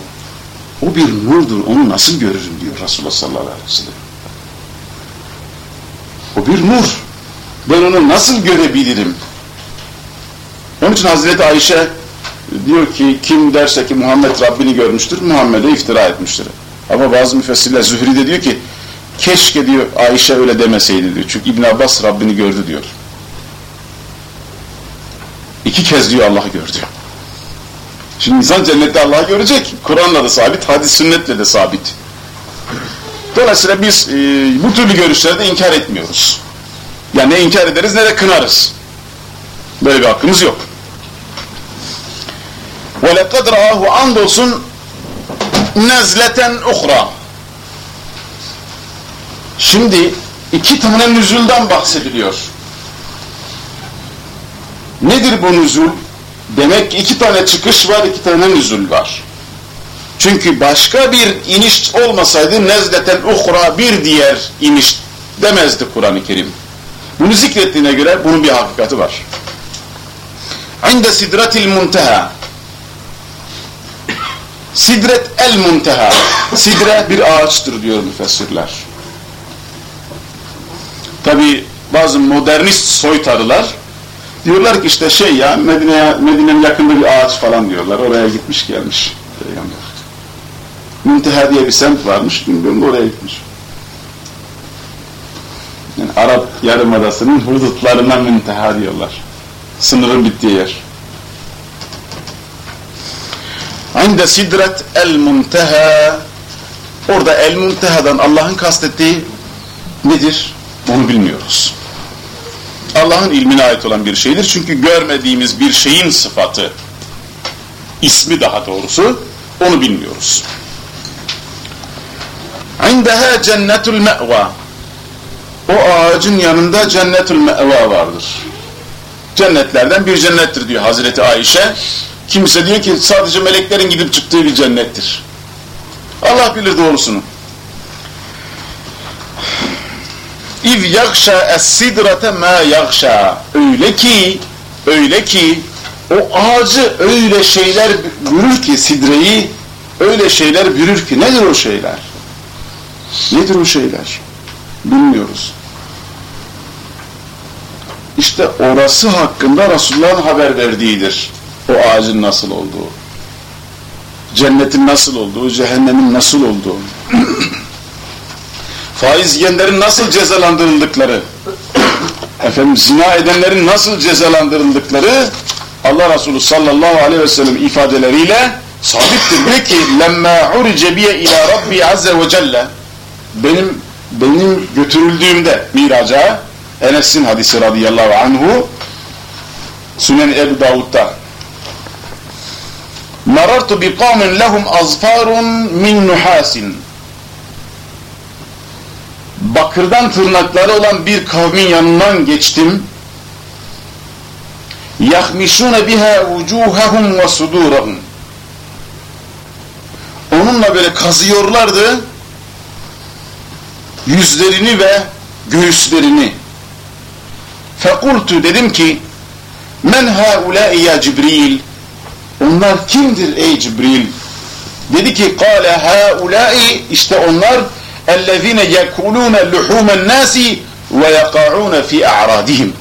O bir nurdur, onu nasıl görürüm diyor Resulullah sallallahu aleyhi ve sellem. O bir nur. Ben onu nasıl görebilirim? Onun için Hazreti Ayşe diyor ki kim derse ki Muhammed Rabbini görmüştür, Muhammed'e iftira etmiştir. Ama bazı müfessirler Zühri de diyor ki keşke diyor Ayşe öyle demeseydi diyor. Çünkü İbn Abbas Rabbini gördü diyor. İki kez diyor Allah'ı gördü. Şimdi insan cennette Allah'ı görecek. Kur'an'la da sabit, hadis sünnetle de sabit. Dolayısıyla biz e, bu türlü görüşleri de inkar etmiyoruz. Yani ne inkar ederiz ne de kınarız. Böyle bir hakkımız yok. وَلَقَدْ رَآهُ andolsun nezleten uhra. Şimdi iki tane nüzuldan bahsediliyor. Nedir bu nüzul? Demek ki iki tane çıkış var, iki tane nüzul var. Çünkü başka bir iniş olmasaydı nezleten uhra bir diğer iniş demezdi Kur'an-ı Kerim. Bunu zikrettiğine göre bunun bir hakikati var. İnde sidratil munteha Sidret el munteha Sidre bir ağaçtır diyor müfessirler. Tabi bazı modernist soytarılar diyorlar ki işte şey ya Medine Medine'nin yakında bir ağaç falan diyorlar. Oraya gitmiş gelmiş peygamber. Diye bir semt varmış. Bilmiyorum oraya gitmiş. Yani Arap Yarımadası'nın hudutlarına münteha diyorlar. Sınırın bittiği yer. Inde sidret el munteha Orada el munteha'dan Allah'ın kastettiği nedir? Onu bilmiyoruz. Allah'ın ilmine ait olan bir şeydir. Çünkü görmediğimiz bir şeyin sıfatı, ismi daha doğrusu, onu bilmiyoruz. İndeha cennetul me'va O ağacın yanında cennetul me'va vardır. Cennetlerden bir cennettir diyor Hazreti Ayşe. Kimse diyor ki sadece meleklerin gidip çıktığı bir cennettir. Allah bilir doğrusunu. İv yakşa es-sidrate ma yakşa. Öyle ki, öyle ki o ağacı öyle şeyler bürür ki sidreyi, öyle şeyler bürür ki nedir o şeyler? Nedir o şeyler? Bilmiyoruz. İşte orası hakkında Resulullah'ın haber verdiğidir. O ağacın nasıl olduğu, cennetin nasıl olduğu, cehennemin nasıl olduğu, faiz yiyenlerin nasıl cezalandırıldıkları, efendim zina edenlerin nasıl cezalandırıldıkları Allah Resulü sallallahu aleyhi ve sellem ifadeleriyle sabittir. Diyor ki lemmâ urcebiye ilâ rabbi azze ve celle benim benim götürüldüğümde miraca Enes'in hadisi radıyallahu anhu Sünen Ebu Davud'da marartu bi kavmin lehum azfarun min nuhasin bakırdan tırnakları olan bir kavmin yanından geçtim. yahmişune biha vucuhahum ve sudurahum onunla böyle kazıyorlardı. yüzlerini ve göğüslerini. fekultu dedim ki men haulâi ya Cibril onlar kimdir ey Cibril dedi ki kâle haulâi işte onlar ellezîne yekulûne luhûmen nâsi ve yaka'ûne fi a'radihim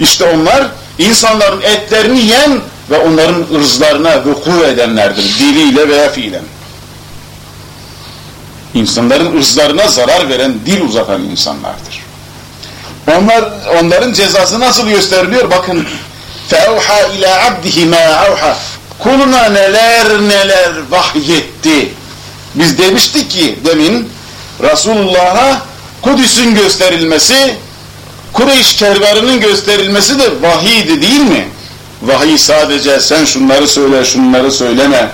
işte onlar insanların etlerini yiyen ve onların ırzlarına vuku edenlerdir. Diliyle veya fiilen. İnsanların ırzlarına zarar veren, dil uzatan insanlardır. Onlar, onların cezası nasıl gösteriliyor? Bakın فَاَوْحَى اِلَى عَبْدِهِ مَا اَوْحَى Kuluna neler neler vahyetti. Biz demiştik ki demin Resulullah'a Kudüs'ün gösterilmesi, Kureyş kervarının gösterilmesi de vahiydi değil mi? Vahiy sadece sen şunları söyle, şunları söyleme,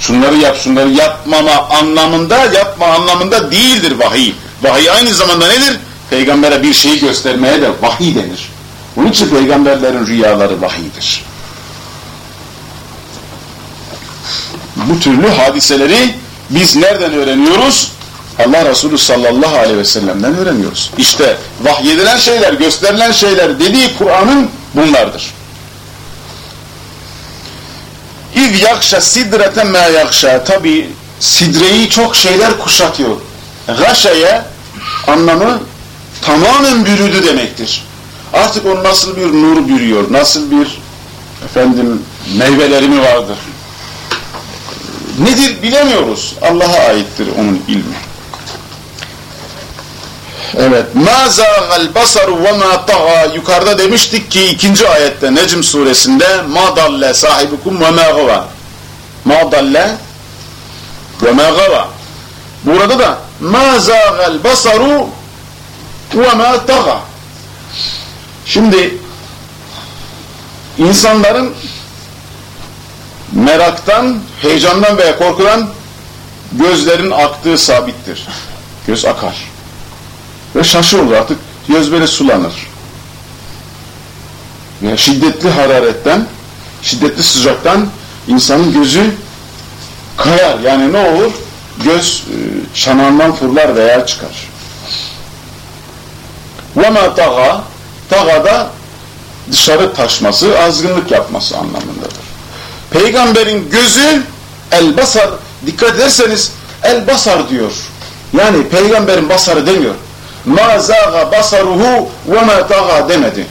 şunları yap, şunları yapmama anlamında, yapma anlamında değildir vahiy. Vahiy aynı zamanda nedir? Peygambere bir şeyi göstermeye de vahiy denir. Bunun için peygamberlerin rüyaları vahiydir. Bu türlü hadiseleri biz nereden öğreniyoruz? Allah Resulü sallallahu aleyhi ve sellem'den öğreniyoruz. İşte vahyedilen şeyler, gösterilen şeyler dediği Kur'an'ın bunlardır. İz yakşa sidrete ma yakşa. Tabi sidreyi çok şeyler kuşatıyor. Gaşaya anlamı tamamen bürüdü demektir. Artık o nasıl bir nur bürüyor, nasıl bir efendim meyveleri mi vardır? Nedir bilemiyoruz. Allah'a aittir onun ilmi. Evet. Zâgal basaru ve ma tağa. Yukarıda demiştik ki ikinci ayette Necm suresinde sahibukum ve ma gava. Ma dalle ve ma gava. Burada da zâgal basaru ve ma tağa. Şimdi insanların meraktan, heyecandan veya korkudan gözlerin aktığı sabittir. Göz akar. Ve şaşırır artık göz böyle sulanır. Ve şiddetli hararetten, şiddetli sıcaktan insanın gözü kayar. Yani ne olur? Göz e, çanağından fırlar veya çıkar. وَمَا تَغَى Taga da dışarı taşması, azgınlık yapması anlamındadır. Peygamberin gözü el basar, dikkat ederseniz el basar diyor. Yani peygamberin basarı demiyor ma zaga basaruhu ve ma taga demedi.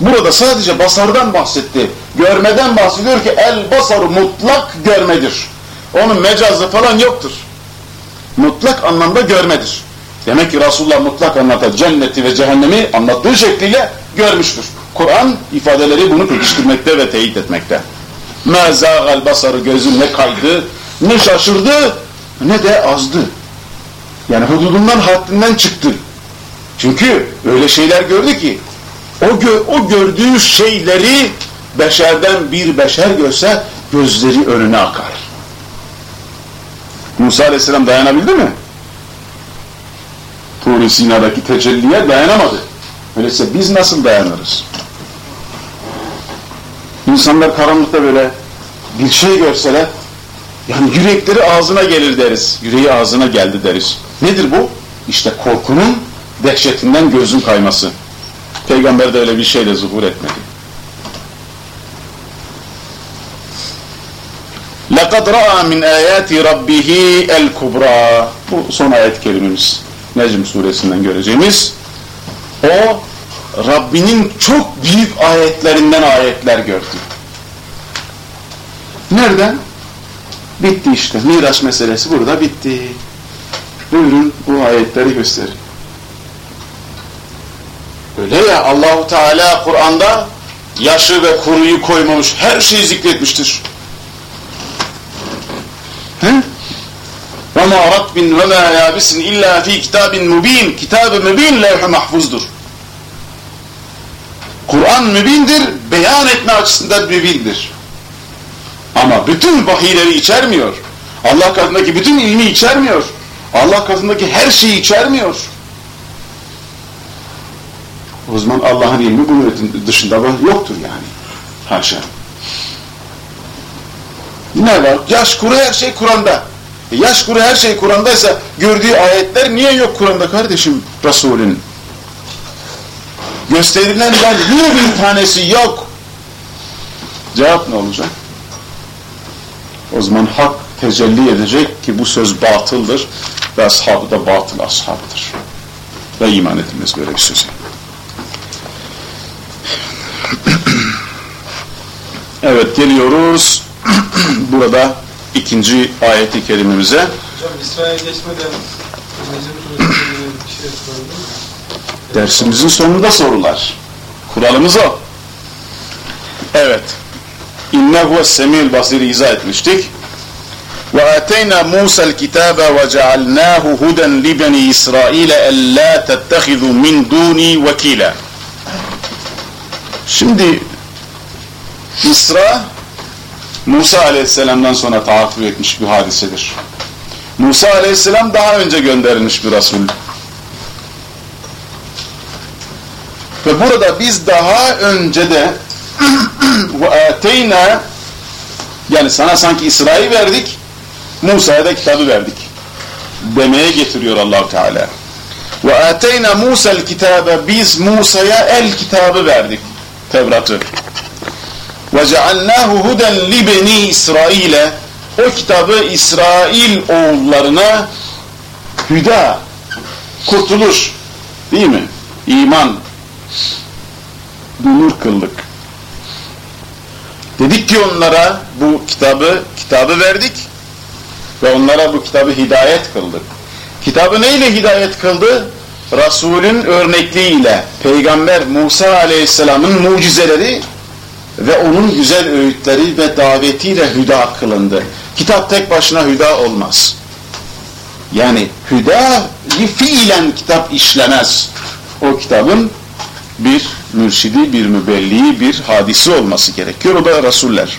Burada sadece basardan bahsetti. Görmeden bahsediyor ki el basaru mutlak görmedir. Onun mecazı falan yoktur. Mutlak anlamda görmedir. Demek ki Resulullah mutlak anlatan cenneti ve cehennemi anlattığı şekliyle görmüştür. Kur'an ifadeleri bunu pekiştirmekte ve teyit etmekte. مَا زَاغَ الْبَصَرُ Gözü ne kaydı, ne şaşırdı, ne de azdı. Yani hududundan haddinden çıktı. Çünkü öyle şeyler gördü ki o, gö o gördüğü şeyleri beşerden bir beşer görse gözleri önüne akar. Musa aleyhisselam dayanabildi mi? Tur-i Sina'daki tecelliye dayanamadı. Öyleyse biz nasıl dayanırız? İnsanlar karanlıkta böyle bir şey görseler yani yürekleri ağzına gelir deriz. Yüreği ağzına geldi deriz. Nedir bu? İşte korkunun dehşetinden gözün kayması. Peygamber de öyle bir şeyle zuhur etmedi. لَقَدْ رَأَى مِنْ آيَاتِ رَبِّهِ الْكُبْرَى Bu son ayet kelimemiz. Necm suresinden göreceğimiz. O Rabbinin çok büyük ayetlerinden ayetler gördü. Nereden? Bitti işte. Miraç meselesi burada bitti. Buyurun bu ayetleri gösterin. Öyle ya Allahu Teala Kur'an'da yaşı ve kuruyu koymamış her şeyi zikretmiştir. He? وَمَا رَبٍ وَمَا يَابِسٍ اِلَّا ف۪ي كِتَابٍ مُب۪ينٍ Kitab-ı mübin levh-i mahfuzdur. Kur'an mübindir, beyan etme açısından mübindir. Ama bütün vahiyleri içermiyor. Allah katındaki bütün ilmi içermiyor. Allah katındaki her şeyi içermiyor. O zaman Allah'ın ilmi bunun dışında yoktur yani. Haşa. Ne var? Yaş kuru her şey Kur'an'da. E yaş kuru her şey Kur'an'daysa gördüğü ayetler niye yok Kur'an'da kardeşim Resul'ün? Gösterilenler niye bir tanesi yok? Cevap ne olacak? O zaman hak tecelli edecek ki bu söz batıldır ve ashabı da batıl ashabıdır. Ve iman edilmez böyle bir söze. Evet geliyoruz burada ikinci ayeti kerimemize. Hocam İsra'ya geçmeden Necm Suresi'ne bir şey miyim? Dersimizin sonunda sorular. Kuralımız o. Evet. İnnehu semil basiri izah etmiştik. Ve ateyna Musa'l kitabe ve cealnahu huden li beni İsrail ella tettehizu min duni vekila. Şimdi İsra Musa aleyhisselamdan sonra tahakkuk etmiş bir hadisedir. Musa aleyhisselam daha önce gönderilmiş bir Resul. Ve burada biz daha önce de ateyna yani sana sanki İsra'yı verdik, Musa'ya da kitabı verdik. Demeye getiriyor allah Teala. Ateyna Musa'l kitabe biz Musa'ya el kitabı verdik. Tevrat'ı. Huden li beni İsrail'e o kitabı İsrail oğullarına hüda, kurtuluş değil mi? İman, nur kıldık. Dedik ki onlara bu kitabı kitabı verdik ve onlara bu kitabı hidayet kıldık. Kitabı neyle hidayet kıldı? Resulün örnekliğiyle Peygamber Musa Aleyhisselam'ın mucizeleri ve onun güzel öğütleri ve davetiyle hüda kılındı. Kitap tek başına hüda olmaz. Yani hüda fiilen kitap işlemez. O kitabın bir mürşidi, bir mübelliği, bir hadisi olması gerekiyor. O da Resuller.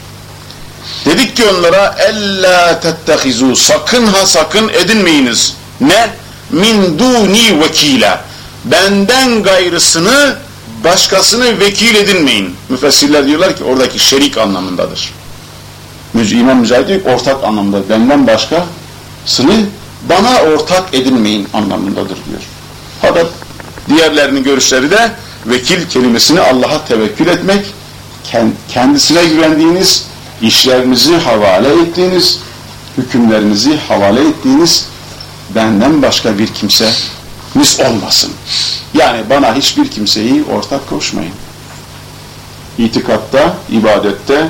Dedik ki onlara ella tettehizu sakın ha sakın edinmeyiniz. Ne? Min duni vekila. Benden gayrısını başkasını vekil edinmeyin. Müfessirler diyorlar ki oradaki şerik anlamındadır. İmam Mücahit diyor ortak anlamda. Benden başkasını bana ortak edinmeyin anlamındadır diyor. Fakat diğerlerinin görüşleri de vekil kelimesini Allah'a tevekkül etmek, kendisine güvendiğiniz, işlerinizi havale ettiğiniz, hükümlerinizi havale ettiğiniz benden başka bir kimseniz olmasın. Yani bana hiçbir kimseyi ortak koşmayın. İtikatta, ibadette,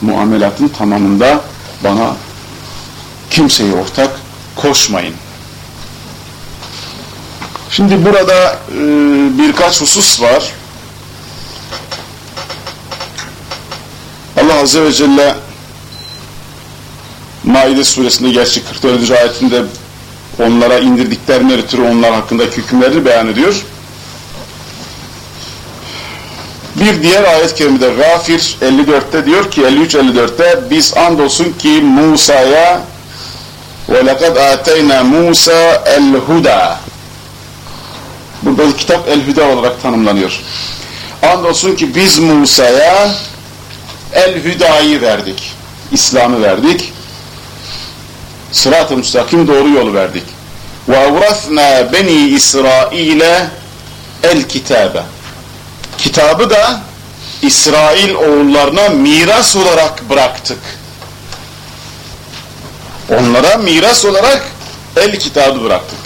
muamelatın tamamında bana kimseyi ortak koşmayın. Şimdi burada e, birkaç husus var. Allah Azze ve Celle Maide suresinde gerçi 44. ayetinde onlara indirdiklerine ötürü onlar hakkındaki hükümleri beyan ediyor. Bir diğer ayet kerimede Gafir 54'te diyor ki 53-54'te biz andolsun ki Musa'ya ve lekad ateyna Musa el huda Burada kitap el-Hüda olarak tanımlanıyor. Andolsun ki biz Musa'ya el-Hüda'yı verdik. İslam'ı verdik. Sırat-ı müstakim doğru yolu verdik. Ve اَوْرَثْنَا beni İsrail'e el-kitabe. Kitabı da İsrail oğullarına miras olarak bıraktık. Onlara miras olarak el kitabı bıraktık.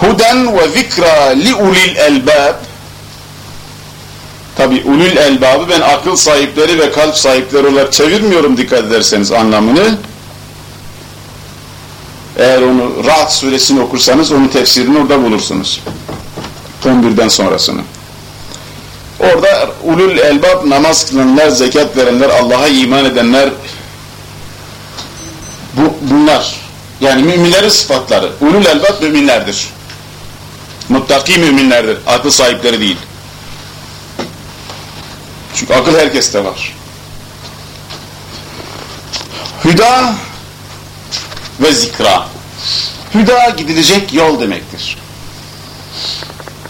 Huden ve zikra li ulil elbab Tabi ulul elbabı ben akıl sahipleri ve kalp sahipleri olarak çevirmiyorum dikkat ederseniz anlamını. Eğer onu Rahat suresini okursanız onun tefsirini orada bulursunuz. 11'den sonrasını. Orada ulul elbab namaz kılanlar, zekat verenler, Allah'a iman edenler bu, bunlar. Yani müminlerin sıfatları. Ulul elbab müminlerdir. Muttaki müminlerdir. Akıl sahipleri değil. Çünkü akıl herkeste var. Hüda ve zikra. Hüda gidilecek yol demektir.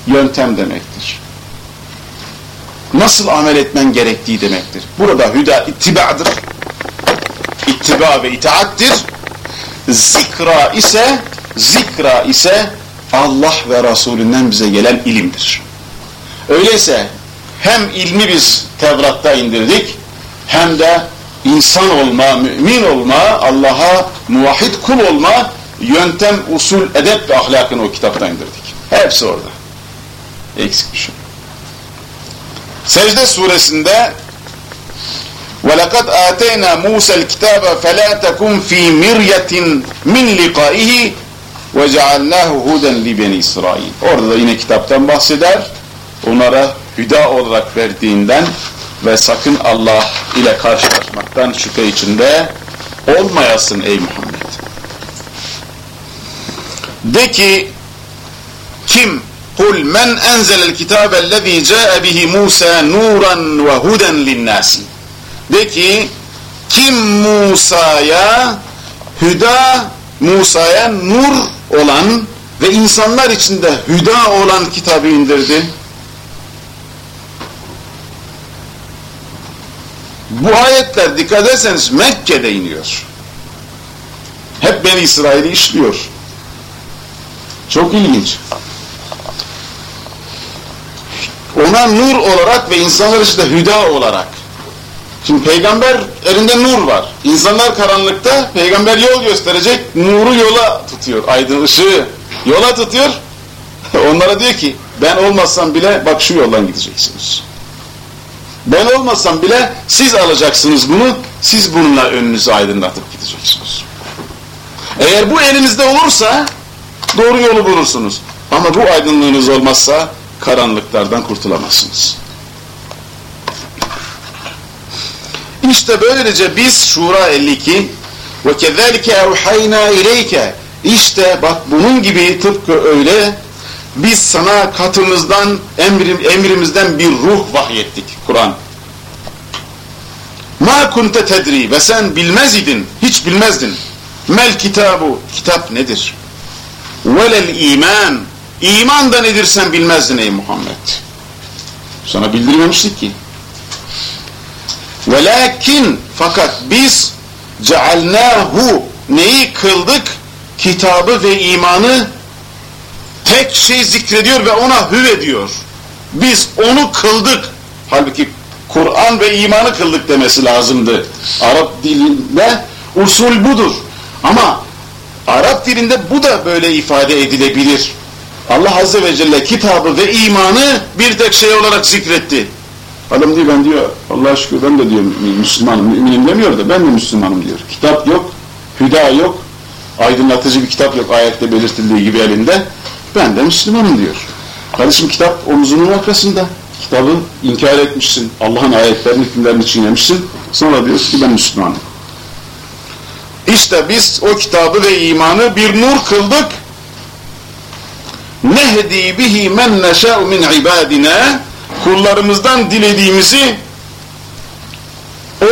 Yöntem demektir. Nasıl amel etmen gerektiği demektir. Burada hüda ittibadır. İttiba ve itaattir. Zikra ise zikra ise Allah ve Resulünden bize gelen ilimdir. Öyleyse hem ilmi biz Tevrat'ta indirdik hem de insan olma, mümin olma, Allah'a muvahhid kul olma yöntem, usul, edep ve ahlakını o kitapta indirdik. Hepsi orada. Eksik bir şey. Secde suresinde وَلَقَدْ آتَيْنَا مُوسَى الْكِتَابَ فَلَا تَكُنْ ف۪ي مِرْيَةٍ مِنْ لِقَائِهِ وَجَعَلْنَاهُ هُدًا لِبَنِي İsrail. Orada da yine kitaptan bahseder. Onlara hüda olarak verdiğinden ve sakın Allah ile karşılaşmaktan şüphe içinde olmayasın ey Muhammed. De ki kim kul men enzelel kitabellezî câe bihi Musa nuran ve huden linnâsi de ki kim Musa'ya hüda Musa'ya nur olan ve insanlar içinde hüda olan kitabı indirdi. Bu ayetler dikkat ederseniz Mekke'de iniyor. Hep Beni İsrail'i işliyor. Çok ilginç. Ona nur olarak ve insanlar içinde hüda olarak. Şimdi peygamber elinde nur var. İnsanlar karanlıkta peygamber yol gösterecek. Nuru yola tutuyor. Aydın ışığı yola tutuyor. Onlara diyor ki ben olmasam bile bak şu yoldan gideceksiniz. Ben olmasam bile siz alacaksınız bunu. Siz bununla önünüzü aydınlatıp gideceksiniz. Eğer bu elinizde olursa doğru yolu bulursunuz. Ama bu aydınlığınız olmazsa karanlıklardan kurtulamazsınız. İşte böylece biz Şura 52 ve kezalike evhayna ileyke işte bak bunun gibi tıpkı öyle biz sana katımızdan emrim, emrimizden bir ruh vahyettik Kur'an. Ma kunte tedri ve sen bilmez idin, hiç bilmezdin. Mel kitabu, kitap nedir? Velel iman, iman da nedir sen bilmezdin ey Muhammed. Sana bildirmemiştik ki. Velakin fakat biz cealnahu neyi kıldık? Kitabı ve imanı tek şey zikrediyor ve ona hüve diyor. Biz onu kıldık. Halbuki Kur'an ve imanı kıldık demesi lazımdı. Arap dilinde usul budur. Ama Arap dilinde bu da böyle ifade edilebilir. Allah Azze ve Celle kitabı ve imanı bir tek şey olarak zikretti. Adam diyor ben diyor Allah'a şükür ben de diyor Müslümanım, müminim demiyor da ben de Müslümanım diyor. Kitap yok, hüda yok, aydınlatıcı bir kitap yok ayette belirtildiği gibi elinde. Ben de Müslümanım diyor. Kardeşim kitap omuzunun arkasında. Kitabı inkar etmişsin. Allah'ın ayetlerini, hükümlerini çiğnemişsin. Sonra diyorsun ki ben Müslümanım. İşte biz o kitabı ve imanı bir nur kıldık. Nehdi bihi men neşâ'u min ibadina kullarımızdan dilediğimizi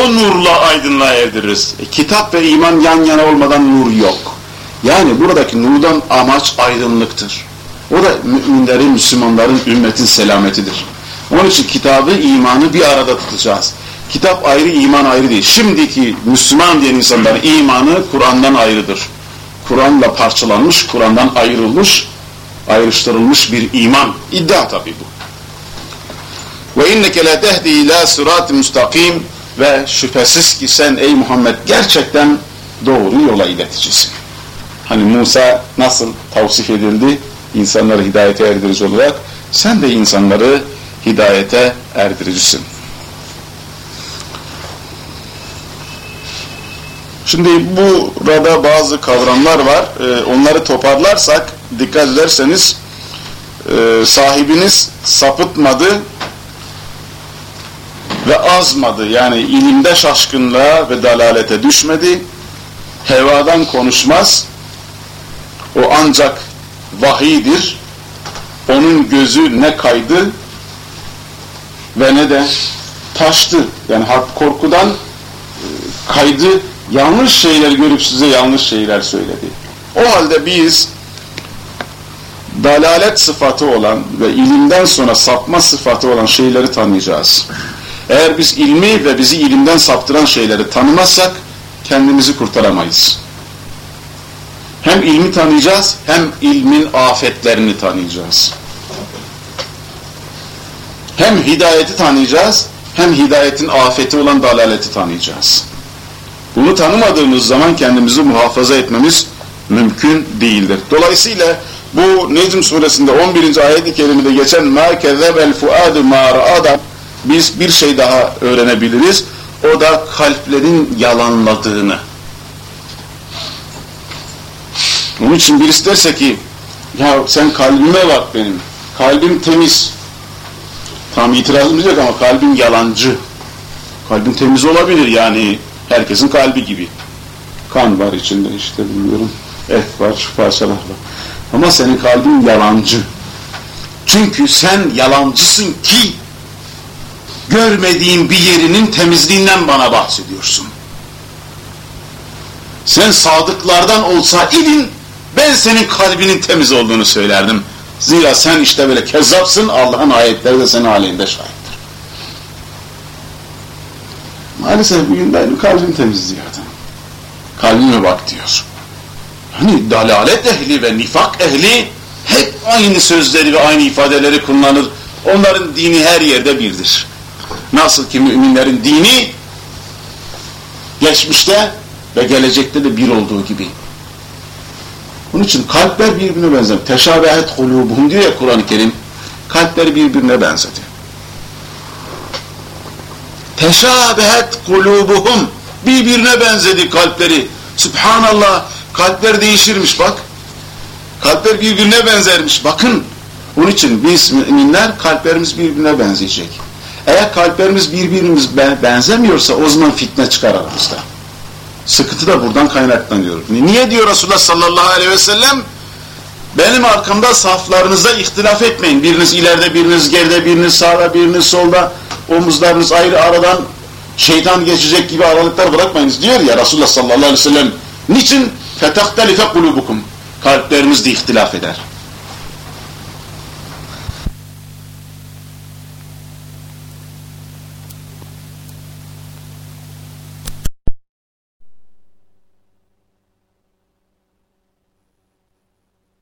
o nurla aydınlığa erdiririz. E, kitap ve iman yan yana olmadan nur yok. Yani buradaki nurdan amaç aydınlıktır. O da müminlerin, Müslümanların, ümmetin selametidir. Onun için kitabı, imanı bir arada tutacağız. Kitap ayrı, iman ayrı değil. Şimdiki Müslüman diyen insanların imanı Kur'an'dan ayrıdır. Kur'an'la parçalanmış, Kur'an'dan ayrılmış, ayrıştırılmış bir iman. İddia tabi bu. Ve inneke la tehdi ila sırat müstakim ve şüphesiz ki sen ey Muhammed gerçekten doğru yola ileticisin. Hani Musa nasıl tavsif edildi? insanları hidayete erdirici olarak sen de insanları hidayete erdiricisin. Şimdi burada bazı kavramlar var. Ee, onları toparlarsak dikkat ederseniz e, sahibiniz sapıtmadı ve azmadı. Yani ilimde şaşkınlığa ve dalalete düşmedi. Hevadan konuşmaz. O ancak vahidir. Onun gözü ne kaydı ve ne de taştı. Yani korkudan kaydı, yanlış şeyler görüp size yanlış şeyler söyledi. O halde biz dalalet sıfatı olan ve ilimden sonra sapma sıfatı olan şeyleri tanıyacağız. Eğer biz ilmi ve bizi ilimden saptıran şeyleri tanımazsak kendimizi kurtaramayız. Hem ilmi tanıyacağız hem ilmin afetlerini tanıyacağız. Hem hidayeti tanıyacağız hem hidayetin afeti olan dalaleti tanıyacağız. Bunu tanımadığımız zaman kendimizi muhafaza etmemiz mümkün değildir. Dolayısıyla bu Necm suresinde 11. ayet-i kerimede geçen مَا كَذَبَ الْفُعَادُ مَا رَعَدَ biz bir şey daha öğrenebiliriz. O da kalplerin yalanladığını. Onun için birisi derse ki ya sen kalbime bak benim. Kalbim temiz. Tam itirazımız yok ama kalbim yalancı. Kalbin temiz olabilir yani herkesin kalbi gibi. Kan var içinde işte bilmiyorum. Et var, şu parçalar var. Ama senin kalbin yalancı. Çünkü sen yalancısın ki görmediğin bir yerinin temizliğinden bana bahsediyorsun. Sen sadıklardan olsa idin ben senin kalbinin temiz olduğunu söylerdim. Zira sen işte böyle kezzapsın Allah'ın ayetleri de senin aleyhinde şahittir. Maalesef bugün benim kalbim temiz adam. Kalbime bak diyor. Hani dalalet ehli ve nifak ehli hep aynı sözleri ve aynı ifadeleri kullanır. Onların dini her yerde birdir. Nasıl ki müminlerin dini geçmişte ve gelecekte de bir olduğu gibi. Bunun için kalpler birbirine benzer. Teşabehet kulubuhum diyor ya Kur'an-ı Kerim. Kalpleri birbirine benzedi. Teşabehet kulubuhum birbirine benzedi kalpleri. Subhanallah kalpler değişirmiş bak. Kalpler birbirine benzermiş. Bakın onun için biz müminler kalplerimiz birbirine benzeyecek. Eğer kalplerimiz birbirimiz benzemiyorsa o zaman fitne çıkar aramızda. Sıkıntı da buradan kaynaklanıyor. Niye diyor Resulullah sallallahu aleyhi ve sellem? Benim arkamda saflarınızda ihtilaf etmeyin. Biriniz ileride, biriniz geride, biriniz sağda, biriniz solda. Omuzlarınız ayrı aradan şeytan geçecek gibi aralıklar bırakmayınız diyor ya Resulullah sallallahu aleyhi ve sellem. Niçin? فَتَخْتَلِفَ قُلُوبُكُمْ Kalpleriniz de ihtilaf eder.